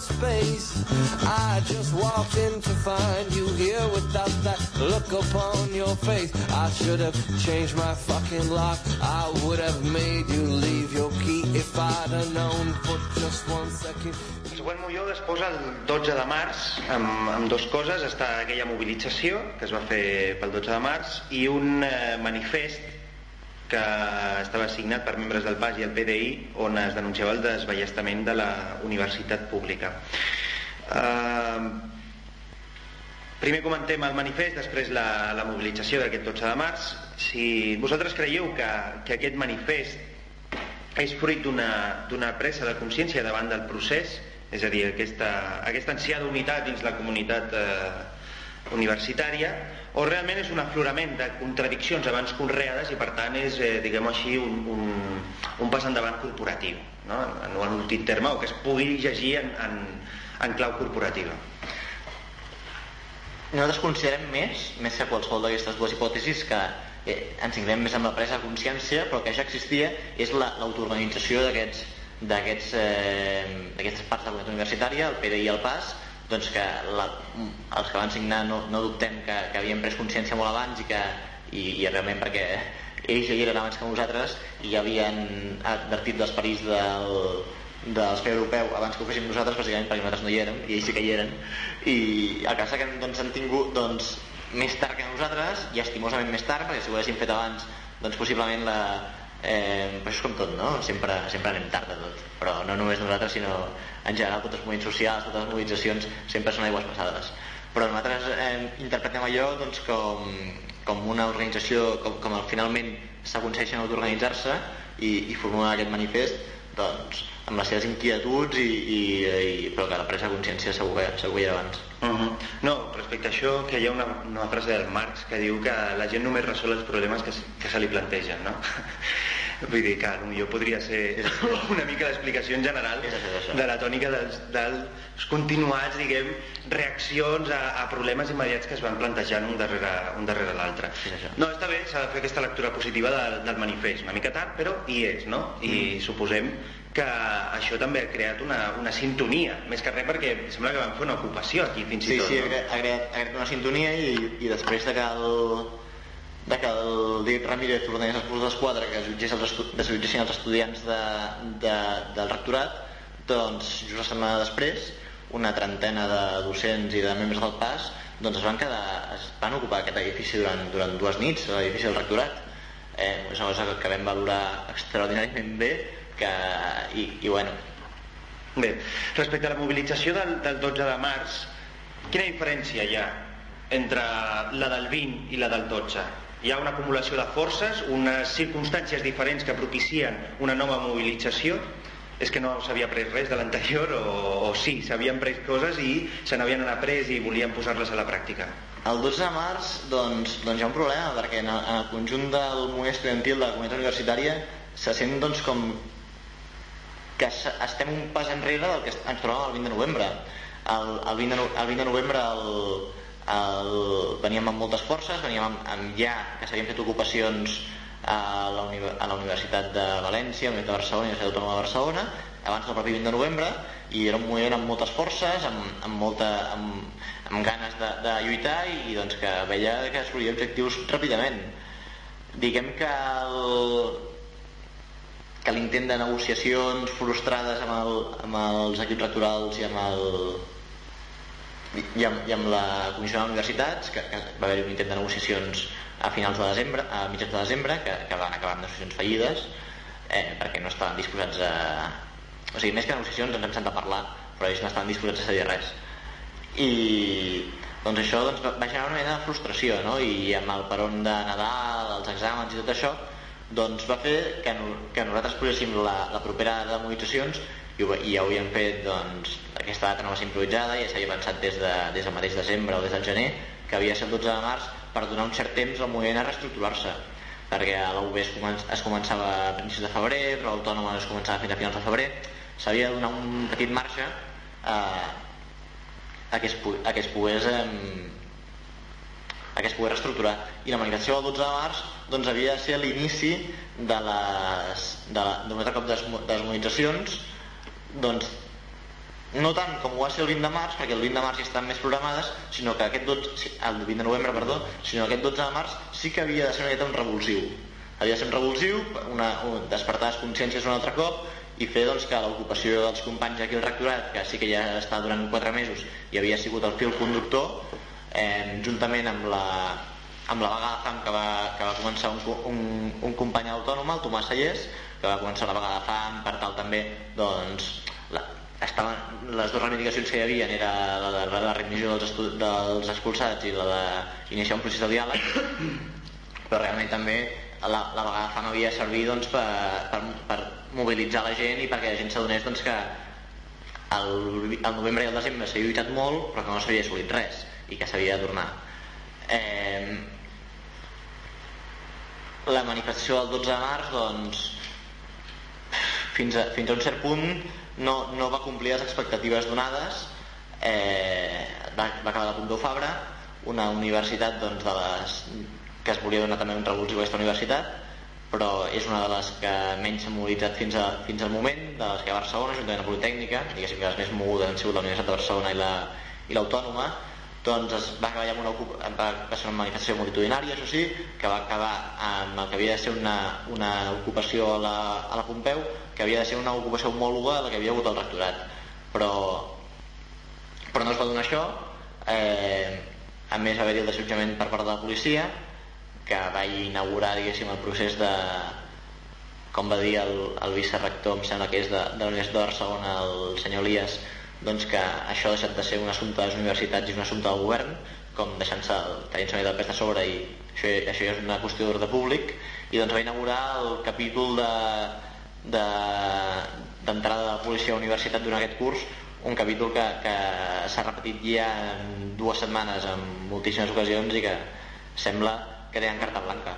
Speaker 2: space. I just walked in to find you here without that look upon your face. I should have changed my fucking lock. I would have made you leave your key if I'd have known for just one second.
Speaker 4: Següent Molló es posa el 12 de març amb, amb dues coses. Està aquella mobilització que es va fer pel 12 de març i un eh, manifest que estava signat per membres del PAS i el PDI on es denunciava el desballestament de la universitat pública. Eh, primer comentem el manifest, després la, la mobilització d'aquest 12 de març. Si vosaltres creieu que, que aquest manifest és fruit d'una pressa de consciència davant del procés, és a dir, aquesta, aquesta ansiada unitat dins la comunitat eh, universitària, o realment és un aflorament de contradiccions abans conreades i per tant és, eh, diguem així, un, un, un pas endavant corporatiu, no? en un últim terme, o que es pugui llegir en, en, en clau corporativa.
Speaker 5: Nosaltres considerem més, més que qualsevol d'aquestes dues hipòtesis, que eh, ens inclinem més amb la presa de consciència, però que ja existia és l'autoorganització la, eh, d'aquestes parts de la universitària, el PDI i el PAS, doncs que la, els que van signar no, no dubtem que, que havien pres consciència molt abans i que i, i realment perquè ells ja hi eren abans que nosaltres i ja havien advertit dels perills del, de l'espai europeu abans que ho féssim nosaltres, bàsicament perquè nosaltres no hi érem i ells sí que hi eren i a casa que doncs, han tingut doncs, més tard que nosaltres i estimosament més tard perquè si ho haguéssim fet abans doncs possiblement la, eh, però és com tot, no? Sempre, sempre anem tard de tot però no només nosaltres sinó en general tots els moviments socials, totes les mobilitzacions sempre són aigües passades però nosaltres eh, interpretem allò doncs, com, com una organització com, com el, finalment s'aconsegueixen auto-organitzar-se i, i formular aquest manifest doncs, amb les seves inquietuds i, i, i, però que la presa de consciència segur que, segur que era abans
Speaker 4: uh -huh. No, respecte a això que hi ha una, una frase del Marx que diu que la gent només resol els problemes que, que se li plantegen no? Vull dir que potser podria ser una mica l'explicació en general de la tònica dels, dels continuats, diguem, reaccions a, a problemes immediats que es van plantejant un darrere, un darrere l'altre. No, està bé, s'ha de fer aquesta lectura positiva del, del manifest, una mica tard, però hi és, no? I mm. suposem que això també ha creat una, una sintonia, més que res perquè sembla que van fer una ocupació aquí fins
Speaker 5: sí,
Speaker 4: i tot.
Speaker 5: Sí, sí,
Speaker 4: no?
Speaker 5: ha, creat, ha creat una sintonia i, i després de que el, de que el David Ramírez ordenés els Mossos d'Esquadra que jutgés els desallotgessin els estudiants de, de, del rectorat, doncs just una setmana després una trentena de docents i de membres del PAS doncs es van, quedar, es van ocupar aquest edifici durant, durant dues nits, l'edifici del rectorat. Eh, és una cosa que vam valorar extraordinàriament bé que, i, i bueno
Speaker 4: Bé, respecte a la mobilització del, del 12 de març quina diferència hi ha entre la del 20 i la del 12? Hi ha una acumulació de forces, unes circumstàncies diferents que propicien una nova mobilització és que no s'havia pres res de l'anterior o, o sí, s'havien pres coses i se n'havien après i volien posar-les a la pràctica
Speaker 5: el 12 de març doncs, doncs hi ha un problema perquè en el, en el conjunt del moviment estudiantil de la comunitat universitària se sent doncs, com que estem un pas enrere del que ens trobàvem el 20 de novembre. El, el, 20, de, el 20 de novembre el, el, veníem amb moltes forces, veníem amb, amb ja que s'havien fet ocupacions a la, a la Universitat de València, a la Universitat de Barcelona, a la Universitat Autònoma de Barcelona, abans del propi 20 de novembre, i era un moviment amb moltes forces, amb, amb, molta, amb, amb ganes de, de lluitar i, doncs que veia que assolia objectius ràpidament. Diguem que el, que l'intent de negociacions frustrades amb, el, amb els equips rectorals i amb, el, i amb, i amb la Comissió de Universitats, que, que va haver-hi un intent de negociacions a finals de desembre, a mitjans de desembre, que, que van acabar amb negociacions fallides, eh, perquè no estaven disposats a... O sigui, més que negociacions ens hem sentat a parlar, però ells no estaven disposats a cedir res. I doncs això doncs, va generar una mena de frustració, no? I amb el peron de Nadal, els exàmens i tot això, doncs va fer que, no, que nosaltres poséssim la, la propera de mobilitzacions i, i ja ho havíem fet doncs, aquesta data no va ser improvisada ja s'havia pensat des, de, des del mateix desembre o des del gener que havia ser el 12 de març per donar un cert temps al moviment a reestructurar-se. Perquè a la UB es, començ, es començava a principis de febrer però l'autònoma es començava fins a finals de febrer. S'havia de donar un petit marge a, a, que, es, a que es pogués eh, a que es pogués reestructurar. I la manifestació del 12 de març doncs havia de ser l'inici de les de, d'un altre cop de les, de doncs no tant com ho va ser el 20 de març perquè el 20 de març ja estan més programades sinó que aquest 12, el 20 de novembre perdó, sinó que aquest 12 de març sí que havia de ser una mica un revulsiu. Havia de ser un revulsiu una, un, despertar les consciències un altre cop i fer doncs, que l'ocupació dels companys aquí al rectorat que sí que ja està durant 4 mesos i havia sigut el fil conductor eh, juntament amb la, amb la vaga de fam que va, que va començar un, un, un company autònom, el Tomàs Sallés, que va començar la vaga de fam per tal també, doncs, la, estaven, les dues reivindicacions que hi havia era la de la readmissió dels, estu- dels expulsats i la d'iniciar un procés de diàleg, però realment també la, la vaga de fam havia de servir doncs, per, per, per mobilitzar la gent i perquè la gent s'adonés doncs, que el, el novembre i el desembre s'havia lluitat molt però que no s'havia assolit res i que s'havia de tornar. Eh, la manifestació del 12 de març doncs fins a, fins a un cert punt no, no va complir les expectatives donades. Eh, va, va acabar la Pompeu Fabra una universitat doncs, de les, que es volia donar també un revulsiu a aquesta universitat però és una de les que menys s'ha mobilitzat fins, a, fins al moment, de les que a Barcelona, juntament amb la Politècnica, diguéssim que les més mogudes han sigut la Universitat de Barcelona i la- i l'Autònoma, doncs es va acabar amb una, va, va ser una manifestació multitudinària, això sí, que va acabar amb el que havia de ser una, una ocupació a la, a la Pompeu, que havia de ser una ocupació homòloga a la que havia hagut el rectorat. Però, però no es va donar això, eh, a més va haver-hi el desallotjament per part de la policia, que va inaugurar diguéssim el procés de com va dir el, el vicerrector em sembla que és de, de la Universitat de Barcelona el senyor Elias doncs que això ha deixat de ser un assumpte de les universitats i un assumpte del govern com deixant-se tenint-se una pes de sobre i això, això ja és una qüestió d'ordre públic i doncs va inaugurar el capítol de de- d'entrada de, de la policia a la universitat durant aquest curs un capítol que, que s'ha repetit ja en dues setmanes en moltíssimes ocasions i que sembla que tenen carta blanca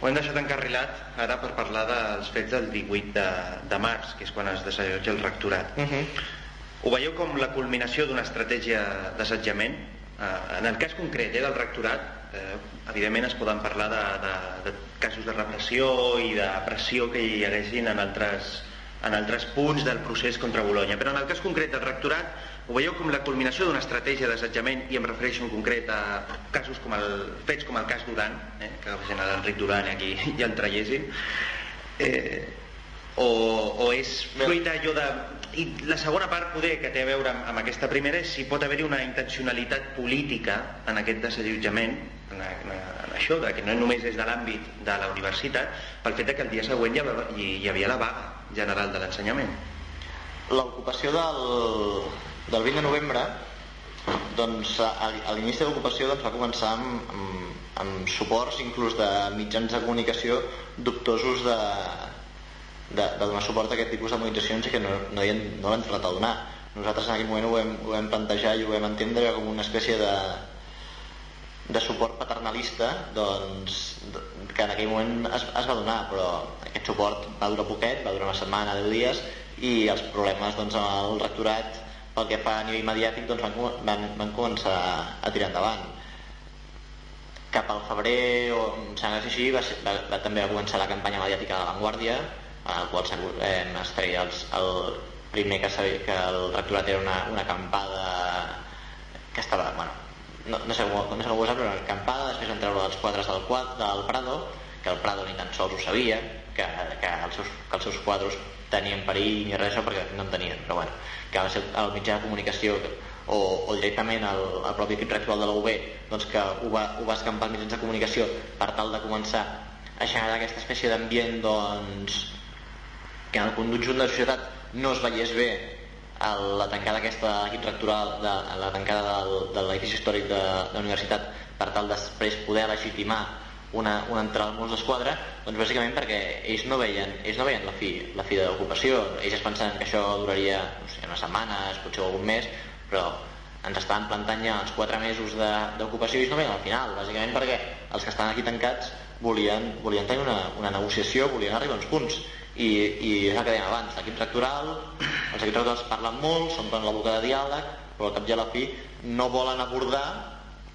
Speaker 4: Ho hem deixat encarrilat ara per parlar dels fets del 18 de, de març, que és quan es desallotja el rectorat.
Speaker 5: uh -huh.
Speaker 4: Ho veieu com la culminació d'una estratègia d'assetjament? Eh, en el cas concret eh, del rectorat, eh, evidentment es poden parlar de, de, de casos de repressió i de pressió que hi haguessin en altres, en altres punts del procés contra Bologna, però en el cas concret del rectorat ho veieu com la culminació d'una estratègia d'assetjament i em refereixo en concret a casos com el, fets com el cas Duran, eh, que vagin a l'Enric Duran aquí i el traiessin, eh, o, o és fruit d'allò de... I la segona part, poder, que té a veure amb, amb aquesta primera, és si pot haver-hi una intencionalitat política en aquest desallotjament, en, en, en això, de que no només és de l'àmbit de la universitat, pel fet de que el dia següent hi, havia- hi, hi havia la vaga general de l'ensenyament.
Speaker 5: L'ocupació del, del 20 de novembre doncs a, a l'inici de l'ocupació doncs, va començar amb, amb, amb suports inclús de mitjans de comunicació dubtosos de, de, de donar suport a aquest tipus de mobilitzacions i que no, no, hi, no l'han tornat a donar. Nosaltres en aquell moment ho vam, ho vam plantejar i ho vam entendre com una espècie de, de suport paternalista doncs, que en aquell moment es, es va donar, però aquest suport va durar poquet, va durar una setmana, 10 dies, i els problemes doncs, amb el rectorat pel que fa a nivell mediàtic doncs, van, van, van començar a tirar endavant cap al febrer o em sembla que així va, ser, va, va, també va començar la campanya mediàtica de la Vanguardia en el qual segur- eh, es feia els, el primer que, sabia, que el rectorat era una, una acampada que estava, bueno, no, no sé com, ho sap, però una acampada, després van treure els quadres del, del Prado, que el Prado ni tan sols ho sabia, que, que, els, seus, que els seus quadros tenien perill ni res, perquè no en tenien, però bueno, que va ser el mitjà de comunicació o, o directament el, el propi equip rectoral de la UB doncs que ho va, ho va escampar als mitjans de comunicació per tal de començar a generar aquesta espècie d'ambient doncs, que en el conjunt de la societat no es veiés bé la tancada aquesta de l'equip rectoral, de, la tancada del, de l'edifici històric de, de la universitat per tal després poder legitimar una, una entrada als Mossos d'Esquadra, doncs bàsicament perquè ells no veien, ells no veien la fi, la fi de l'ocupació, ells es pensaven que això duraria no sé, unes setmanes, potser algun mes, però ens estaven plantant ja els 4 mesos d'ocupació i ells no veien al final, bàsicament perquè els que estan aquí tancats volien, volien tenir una, una negociació, volien arribar a uns punts i, i és el que dèiem abans, l'equip rectoral els equips rectorals parlen molt, s'omplen la boca de diàleg però al cap i a la fi no volen abordar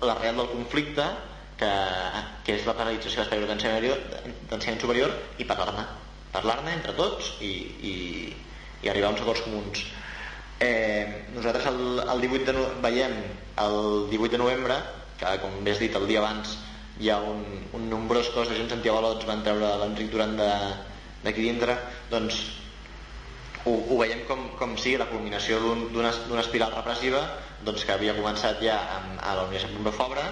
Speaker 5: l'arrel del conflicte que, que és la paralització de l'espai d'ensenyament superior i parlar-ne. Parlar-ne entre tots i, i, i arribar a uns acords comuns. Eh, nosaltres el, el 18 de, no- veiem el 18 de novembre que com bé has dit el dia abans hi ha un, un nombrós cos de gent antiavalots van treure l'Enric Duran de- d'aquí dintre doncs ho, ho veiem com, com si la culminació d'un- d'una d'una espiral repressiva doncs, que havia començat ja amb, a la Universitat Pompeu Fabra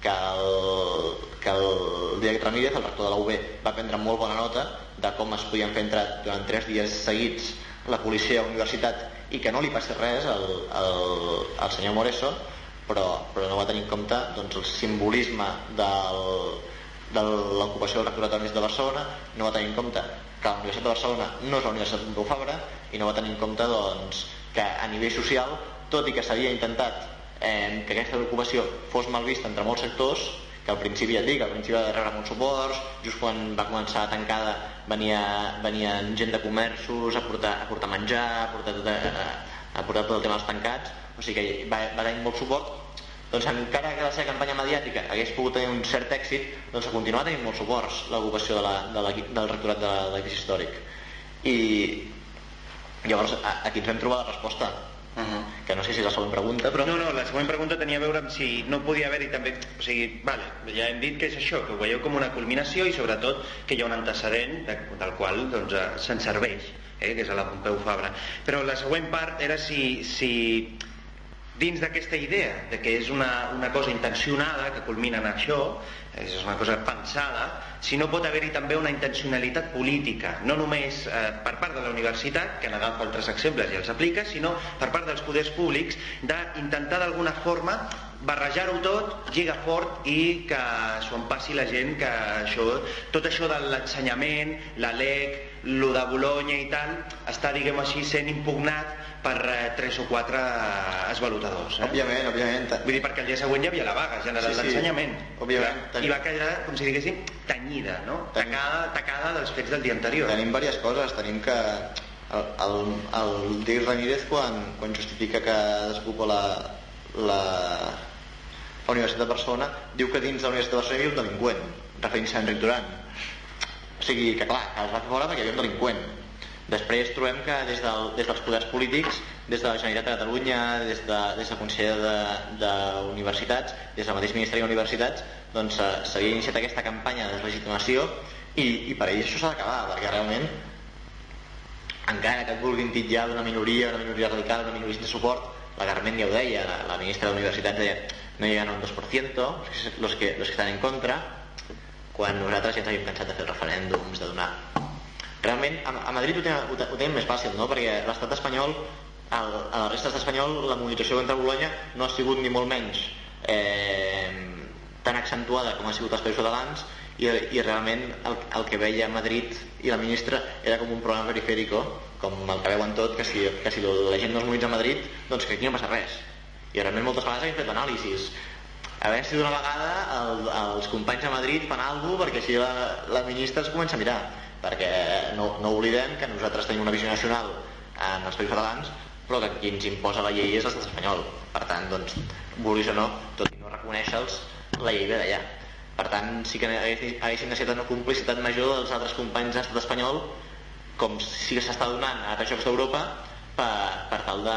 Speaker 5: que el, que el Diego Ramírez, el rector de la UB, va prendre molt bona nota de com es podien fer entrar durant tres dies seguits la policia a la universitat i que no li passi res al, al, al senyor Moreso, però, però no va tenir en compte doncs, el simbolisme del, de l'ocupació del rectorat de la Universitat de Barcelona, no va tenir en compte que la Universitat de Barcelona no és la Universitat Pompeu Fabra i no va tenir en compte doncs, que a nivell social, tot i que s'havia intentat eh, que aquesta ocupació fos mal vista entre molts sectors, que al principi ja et dic, al principi va rebre molts suports, just quan va començar tancada venia, venien gent de comerços a portar, a portar menjar, a portar, tot, a, a portar tot el tema dels tancats, o sigui que va, va tenir molt suport, doncs encara que la seva campanya mediàtica hagués pogut tenir un cert èxit, doncs ha continuat tenint molts suports l'ocupació de la, de la, del rectorat de l'edifici històric. I llavors aquí ens vam trobar la resposta Uh -huh. que no sé si és la següent pregunta però...
Speaker 4: No, no, la següent pregunta tenia a veure amb si no podia haver-hi també o sigui, vale, ja hem dit que és això que ho veieu com una culminació i sobretot que hi ha un antecedent de, del qual doncs, eh, se'n serveix eh, que és a la Pompeu Fabra però la següent part era si, si dins d'aquesta idea de que és una, una cosa intencionada que culmina en això és una cosa pensada si no pot haver-hi també una intencionalitat política, no només eh, per part de la universitat, que n'agafa altres exemples i els aplica, sinó per part dels poders públics d'intentar d'alguna forma barrejar-ho tot, lliga fort i que s'ho passi la gent que això, tot això de l'ensenyament, la LEC, lo de Bologna i tal, està, diguem així, sent impugnat per eh, tres o quatre esvalutadors.
Speaker 5: Eh? Òbviament, òbviament.
Speaker 4: Vull dir, perquè el dia següent hi havia la vaga general sí, sí. d'ensenyament.
Speaker 5: Òbviament.
Speaker 4: I va quedar, com si diguéssim, tenyida, no? Tenim... Tacada, tacada dels fets del dia anterior.
Speaker 5: Tenim diverses coses. Tenim que el, el, el Diego Ramírez quan, quan justifica que desocupa la, la, la Universitat de Barcelona diu que dins de la Universitat de Barcelona hi havia un delinqüent referint-se a Enric Duran o sigui que clar, que els va fer fora perquè hi havia un delinqüent Després trobem que des, del, des dels poders polítics, des de la Generalitat de Catalunya, des, de, des del Consell d'Universitats, de, de des del mateix Ministeri d'Universitats, doncs eh, s'havia iniciat aquesta campanya de deslegitimació i, i per a ells això s'ha d'acabar, perquè realment encara que et vulguin titllar d'una minoria, una minoria radical, una minoria de suport, la Carmen ja ho deia, la, la ministra d'Universitats deia no hi ha un 2%, los que, los que estan en contra, quan nosaltres ja ens havíem cansat de fer referèndums, de donar realment a, a Madrid ho tenen, ho, ho tenen més fàcil no? perquè l'estat espanyol a, a la resta espanyol la mobilització contra Bologna no ha sigut ni molt menys eh, tan accentuada com ha sigut els països catalans i, i realment el, el que veia Madrid i la ministra era com un problema perifèrico com el que veuen tot que si, que si la gent no es mobilitza a Madrid doncs que aquí no passa res. I realment moltes vegades hem fet anàlisis a veure si d'una vegada el, els companys a Madrid fan alguna cosa perquè així la, la ministra es comença a mirar perquè no, no oblidem que nosaltres tenim una visió nacional en els països catalans però que qui ens imposa la llei és l'estat espanyol. Per tant, doncs, vulguis o no tot i no reconèixer-los, la llei ve d'allà. Per tant, sí que haguéssim necessitat una complicitat major dels altres companys de l'estat espanyol com sí que s'està donant a altres jocs d'Europa per, per tal de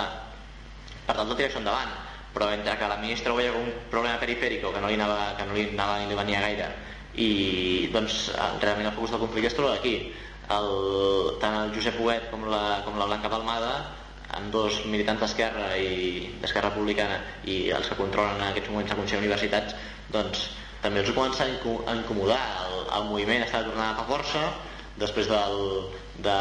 Speaker 5: per tal de tirar això endavant. Però entre que la ministra ho veia un problema perifèric que no li anava, que no li anava ni li venia gaire i doncs realment el focus del conflicte es troba aquí. El, tant el Josep Huguet com la, com la Blanca Palmada amb dos militants d'Esquerra i d'Esquerra Republicana i els que controlen en aquests moments la Consell d'Universitats doncs també els comença a incomodar. El, el moviment està tornant a força després del, de,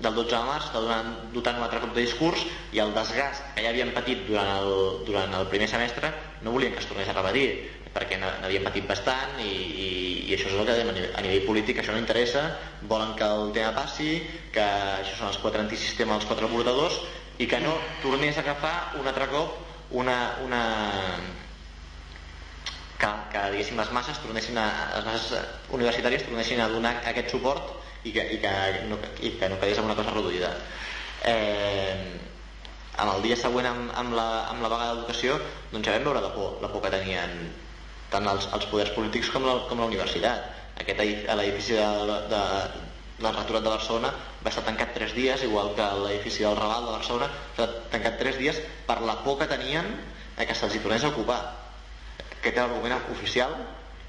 Speaker 5: del 12 de març està donant, dotant un altre cop de discurs i el desgast que ja havien patit durant el, durant el primer semestre no volien que es tornés a repetir perquè n'havíem patit bastant i, i, i això és el que dèiem a nivell, a nivell polític això no interessa, volen que el tema passi que això són els quatre antisistemes els quatre portadors i que no tornés a agafar un altre cop una, una que, que diguéssim les masses tornessin a, les masses universitàries tornessin a donar aquest suport i que, i que, no, i que no quedés amb una cosa reduïda. Eh, en el dia següent amb, amb, la, amb la vaga d'educació doncs ja vam veure la por, la por que tenien tant els, els poders polítics com la, com la universitat. Aquest l'edifici de, de, del Rectorat de Barcelona va estar tancat tres dies, igual que l'edifici del Raval de Barcelona, va estar tancat tres dies per la por que tenien que se'ls tornés a ocupar. Aquest era l'argument oficial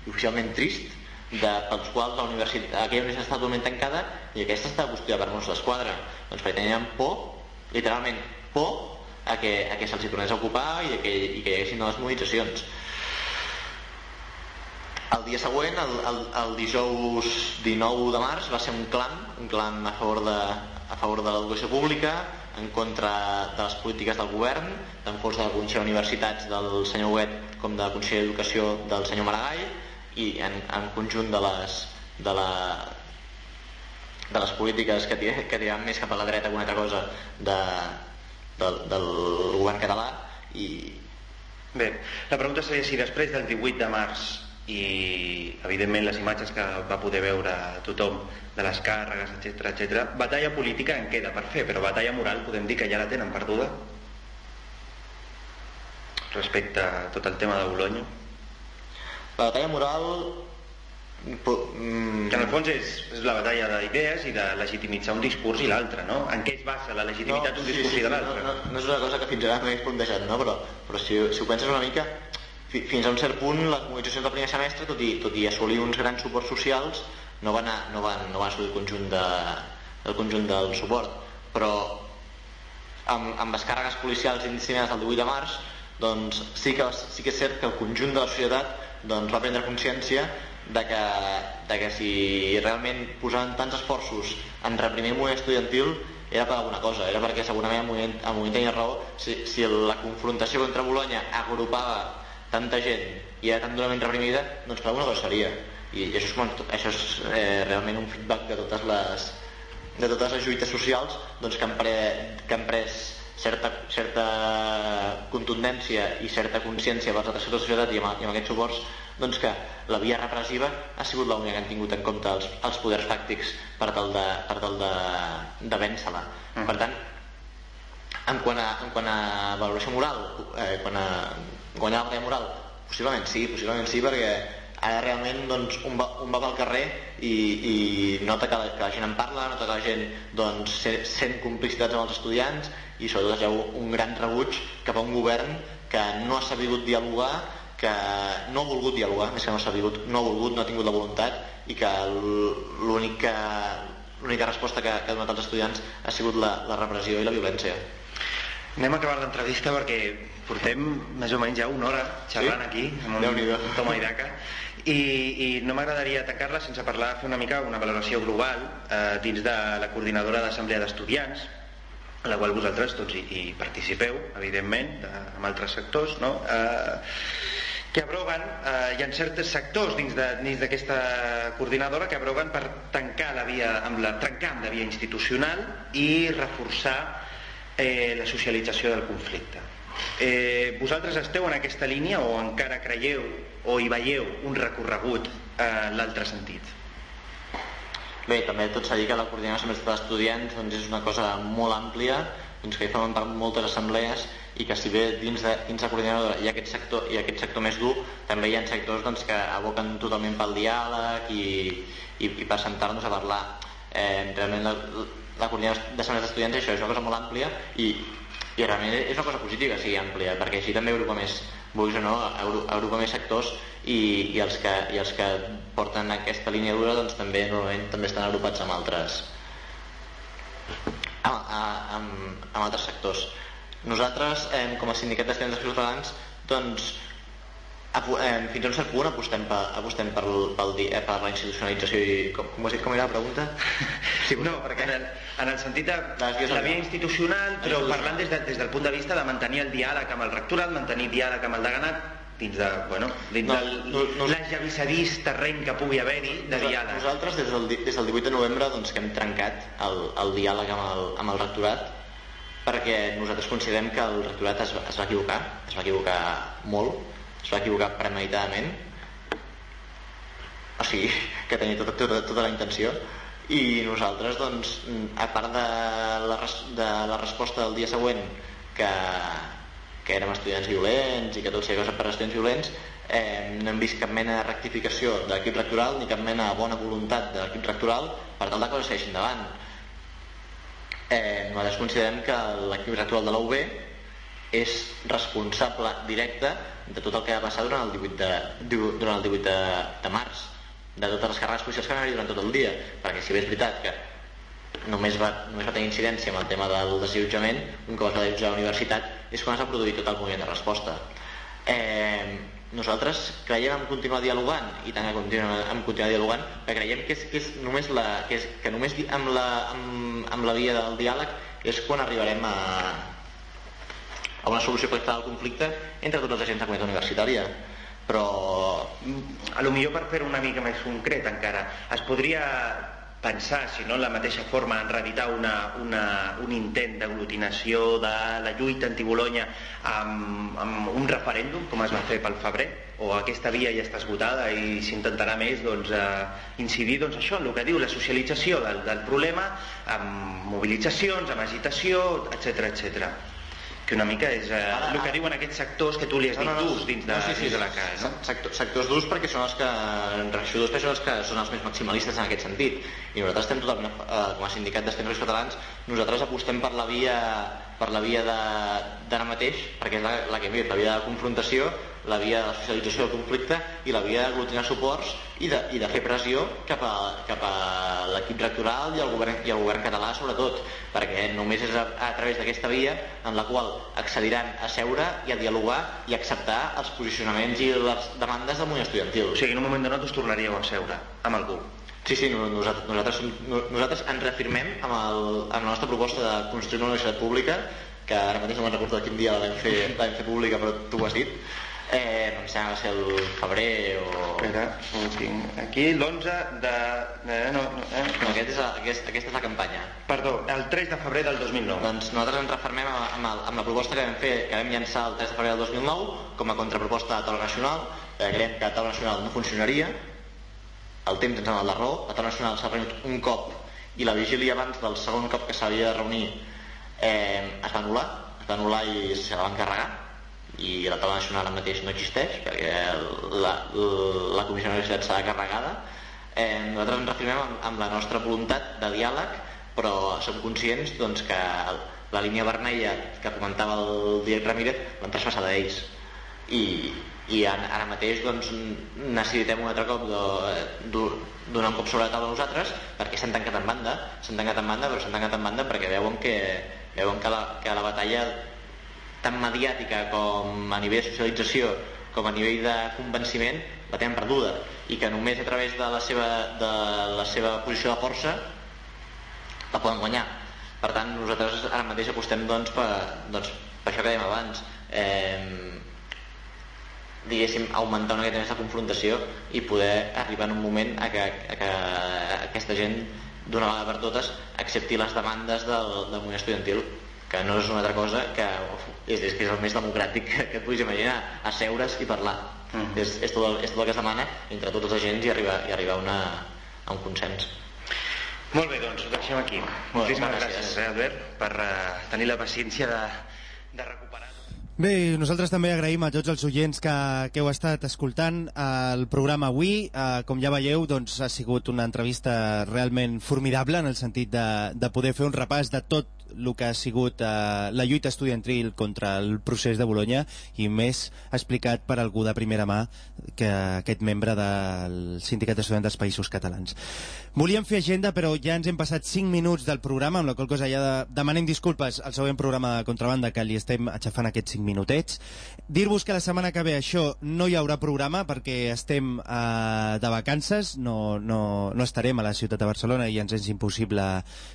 Speaker 5: oficialment trist de, pels quals la universitat, aquella universitat està totalment tancada i aquesta està custodiada per Mossos d'Esquadra. Doncs perquè tenien por, literalment por, a que, a que se'ls tornés a ocupar i, que, i que hi haguessin noves mobilitzacions. El dia següent, el, el, el dijous 19 de març, va ser un clam, un clam a favor de, a favor de l'educació pública, en contra de les polítiques del govern, tant fos de la Comissió d'Universitats del senyor Huet com de la Comissió d'Educació del senyor Maragall, i en, en conjunt de les, de, la, de les polítiques que, que tiraven més cap a la dreta que una altra cosa de, del, del govern català i
Speaker 4: Bé, la pregunta seria si després del 18 de març i evidentment les imatges que va poder veure tothom de les càrregues, etc etc. batalla política en queda per fer, però batalla moral podem dir que ja la tenen perduda respecte a tot el tema de Bologna
Speaker 5: la batalla moral mm,
Speaker 4: que en el fons és, és la batalla d'idees i de legitimitzar un discurs i l'altre, no? En què es basa la legitimitat d'un
Speaker 5: sí,
Speaker 4: discurs
Speaker 5: sí,
Speaker 4: i de
Speaker 5: no,
Speaker 4: l'altre?
Speaker 5: no, no és una cosa que fins ara no hagués plantejat, no? però, però si, si ho penses una mica, fins a un cert punt les mobilitzacions del primer semestre, tot i, tot i assolir uns grans suports socials, no van, a, no van, no van assolir el conjunt, de, el conjunt del suport. Però amb, amb les càrregues policials indiscriminades el 18 de març, doncs sí que, sí que és cert que el conjunt de la societat doncs, va prendre consciència de que, de que si realment posaven tants esforços en reprimir el moviment estudiantil era per alguna cosa, era perquè segurament el moviment, el moviment tenia raó si, si la confrontació contra Bologna agrupava tanta gent i era tan durament reprimida, doncs per alguna cosa seria i, i això és, com, això és eh, realment un feedback de totes les de totes les lluites socials doncs, que, han pre, que han pres certa, certa contundència i certa consciència vers altres sectors de la societat i amb, i amb aquests suports doncs que la via repressiva ha sigut l'única que han tingut en compte els, els poders fàctics per tal de, per tal de, de vèncer-la.
Speaker 4: Mm.
Speaker 5: Per tant, en quant a, en quant a valoració moral, eh, quan a guanyar la moral, possiblement sí, possiblement sí, perquè ara realment doncs, un, va, un va pel carrer i, i nota que la, que la gent en parla, nota que la gent doncs, se- sent complicitats amb els estudiants i sobretot es veu un gran rebuig cap a un govern que no ha sabut dialogar, que no ha volgut dialogar, més que no ha sabut, no ha volgut, no ha tingut la voluntat i que l- l'únic que l'única resposta que, que ha donat als estudiants ha sigut la, la repressió i la violència.
Speaker 4: Anem acabant l'entrevista perquè portem més o menys ja una hora xerrant
Speaker 5: Sí?
Speaker 4: aquí amb un toma i daca i, i no m'agradaria tancar-la sense parlar, fer una mica una valoració global eh, dins de la coordinadora d'assemblea d'estudiants a la qual vosaltres tots hi, hi participeu, evidentment, de, amb altres sectors, no? Eh, que abroguen, eh, hi ha certs sectors dins d'aquesta coordinadora que abroguen per tancar la via, amb la, trencar amb la via institucional i reforçar eh, la socialització del conflicte. Eh, vosaltres esteu en aquesta línia o encara creieu o hi veieu un recorregut en l'altre sentit?
Speaker 5: Bé, també tot s'ha dit que la coordinació amb d'estudiants doncs, és una cosa molt àmplia, doncs, que hi formen part moltes assemblees i que si bé dins de, dins de coordinadora hi ha aquest sector, hi ha aquest sector més dur, també hi ha sectors doncs, que aboquen totalment pel diàleg i, i, i per sentar-nos a parlar. Eh, realment la, la coordinació d'assemblees d'estudiants això és una cosa molt àmplia i, i realment és una cosa positiva que sigui àmplia, perquè així també Europa més, vulguis o no, Europa més sectors i, i, els que, i els que porten aquesta línia dura doncs també normalment també estan agrupats amb altres amb, amb, amb altres sectors. Nosaltres, eh, com a sindicat d'estudiants dels catalans, doncs fins a un cert punt apostem per, apostem per, pel, eh, per la institucionalització i com, com, has dit, com era la pregunta? Sí,
Speaker 4: No,
Speaker 5: perquè
Speaker 4: en el, en el sentit de
Speaker 5: vies
Speaker 4: la via institucional, però parlant des, de, des del punt de vista de mantenir el diàleg amb el rectorat, mantenir diàleg amb el deganat, dins de, bueno, dins
Speaker 5: No,
Speaker 4: del
Speaker 5: no, no.
Speaker 4: l'esllavissadís terreny que pugui haver-hi de diàleg.
Speaker 5: Nosaltres des del, des del 18 de novembre doncs, que hem trencat el, el diàleg amb el, amb el rectorat perquè nosaltres considerem que el rectorat es, va- es va equivocar, es va equivocar molt, es va equivocar premeditadament, o sigui, que tenia tota, tota, tota la intenció, i nosaltres, doncs, a part de la, de la resposta del dia següent que, que érem estudiants violents i que tot sigui cosa per estudiants violents, eh, no hem vist cap mena de rectificació de l'equip rectoral ni cap mena de bona voluntat de l'equip rectoral per tal de que coses segueixin endavant. Eh, nosaltres considerem que l'equip rectoral de la UB és responsable directe de tot el que va passar durant el 18 de, du- durant el 18 de, de març de totes les càrregues policials que van haver durant tot el dia. Perquè si bé és veritat que només va, només va tenir incidència amb el tema del desallotjament un cop es va desallotjar la universitat és quan es va produir tot el moviment de resposta. Eh, nosaltres creiem en continuar dialogant i tant que continuem en continuar dialogant que creiem que és, que és només la, que, és, que només amb la, amb, amb la via del diàleg és quan arribarem a, a una solució pactada del conflicte entre tots els agents de comunitat universitària. Però
Speaker 4: a lo millor per fer una mica més concret encara, es podria pensar, si no en la mateixa forma, en reeditar una, una, un intent d'aglutinació de la lluita anti-Bologna amb, amb un referèndum, com es va fer pel febrer, o aquesta via ja està esgotada i s'intentarà més doncs, eh, incidir doncs, això, en el que diu la socialització del, del problema, amb mobilitzacions, amb agitació, etc etc que una mica és eh, ara, el que diuen aquests sectors que tu li has dit no, no, durs dins de, no, sí, sí, dins de la casa. No?
Speaker 5: Sector, sectors durs perquè són els que, en reacció durs són els que són els més maximalistes en aquest sentit. I nosaltres estem totalment, eh, com a sindicat d'estudents catalans, nosaltres apostem per la via per la via d'ara mateix, perquè és la, la que hem dit, la via de confrontació, la via de socialització del conflicte i la via d'aglutinar suports i de, i de fer pressió cap a, cap a l'equip rectoral i al, govern, i al govern català sobretot, perquè només és a, a través d'aquesta via en la qual accediran a seure i a dialogar i acceptar els posicionaments i les demandes del moviment estudiantil.
Speaker 4: O sigui, en un moment donat us tornaríeu a seure amb algú.
Speaker 5: Sí, sí, nosaltres, nosaltres, nosaltres ens reafirmem amb, el, amb la nostra proposta de construir una universitat pública, que ara mateix no me'n recordo de quin dia la vam fer, la vam fer pública, però tu ho has dit. Eh, no em sembla que el febrer o...
Speaker 4: Espera, ho tinc aquí, l'11 de... Eh, no, no,
Speaker 5: eh, no. Aquest és, aquest, aquesta és la campanya.
Speaker 4: Perdó, el 3 de febrer del 2009.
Speaker 5: Doncs nosaltres ens refermem amb, amb, el, amb la proposta que vam fer, que vam llançar el 3 de febrer del 2009, com a contraproposta de taula nacional, que creiem que la taula nacional no funcionaria, el temps ens ha donat la raó, la taula nacional s'ha reunit un cop i la vigília abans del segon cop que s'havia de reunir eh, es va anul·lar, es va anul·lar i se la van carregar i la taula nacional ara mateix no existeix perquè la, la comissió de universitat s'ha carregada eh, nosaltres ens refirmem amb, amb la nostra voluntat de diàleg però som conscients doncs, que la línia vermella que comentava el Diego Ramírez l'han traspassada ells. I, i ara mateix doncs, necessitem un altre cop donar un cop sobre la taula a nosaltres perquè s'han tancat en banda s'han tancat en banda però s'han tancat en banda perquè veuen que, veuen que, la, que la batalla tant mediàtica com a nivell de socialització com a nivell de convenciment la tenen perduda i que només a través de la seva, de la seva posició de força la poden guanyar. Per tant nosaltres ara mateix apostem doncs, per, doncs, per això que dèiem abans eh, diguéssim, augmentar una mica més la confrontació i poder arribar en un moment a que, a que aquesta gent d'una vegada per totes accepti les demandes del, del moviment estudiantil que no és una altra cosa que és, és, que és el més democràtic que, que et puguis imaginar asseure's i parlar mm -hmm. és, és, tot el, és tot el que es demana entre tots els agents i arribar, i arribar a, una, a un consens
Speaker 4: molt bé, doncs ho deixem aquí. Moltíssimes gràcies, gràcies Albert, per uh, tenir la paciència de, de recuperar
Speaker 1: Bé, nosaltres també agraïm a tots els oients que, que heu estat escoltant el programa avui. Eh, com ja veieu, doncs, ha sigut una entrevista realment formidable en el sentit de, de poder fer un repàs de tot el que ha sigut eh, la lluita estudiantil contra el procés de Bologna i més explicat per algú de primera mà que aquest membre del Sindicat d'Estudiants dels Països Catalans. Volíem fer agenda, però ja ens hem passat 5 minuts del programa, amb la qual cosa ja de, demanem disculpes al següent programa de Contrabanda que li estem aixafant aquests 5 minutets. Dir-vos que la setmana que ve això no hi haurà programa perquè estem eh, de vacances, no, no, no estarem a la ciutat de Barcelona i ens és impossible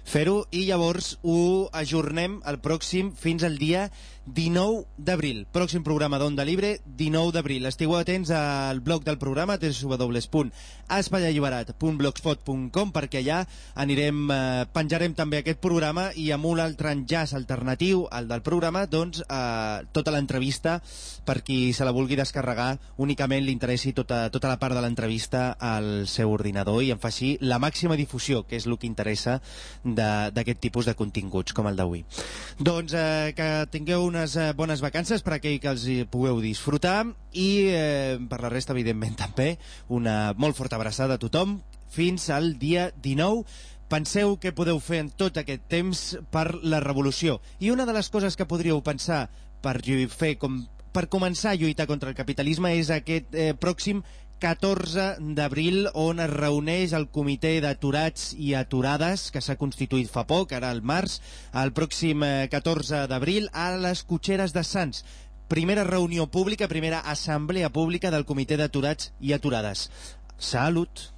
Speaker 1: fer-ho, i llavors ho ajornem el pròxim fins al dia 19 d'abril. Pròxim programa d'Onda Libre, 19 d'abril. Estigueu atents al blog del programa, www.espaialliberat.blogspot.com perquè allà anirem, eh, penjarem també aquest programa i amb un altre enllaç alternatiu al del programa, doncs eh, tota l'entrevista per qui se la vulgui descarregar únicament li interessi tota, tota la part de l'entrevista al seu ordinador i en faci la màxima difusió, que és el que interessa d'aquest tipus de continguts com el d'avui. Doncs eh, que tingueu unes eh, bones vacances per aquell que els hi pugueu disfrutar i eh, per la resta, evidentment, també una molt forta abraçada a tothom fins al dia 19 penseu què podeu fer en tot aquest temps per la revolució. I una de les coses que podríeu pensar per fer com per començar a lluitar contra el capitalisme és aquest eh, pròxim 14 d'abril on es reuneix el comitè d'aturats i aturades que s'ha constituït fa poc, ara al març, el pròxim 14 eh, d'abril a les cotxeres de Sants primera reunió pública, primera assemblea pública del Comitè d'Aturats i Aturades. Salut!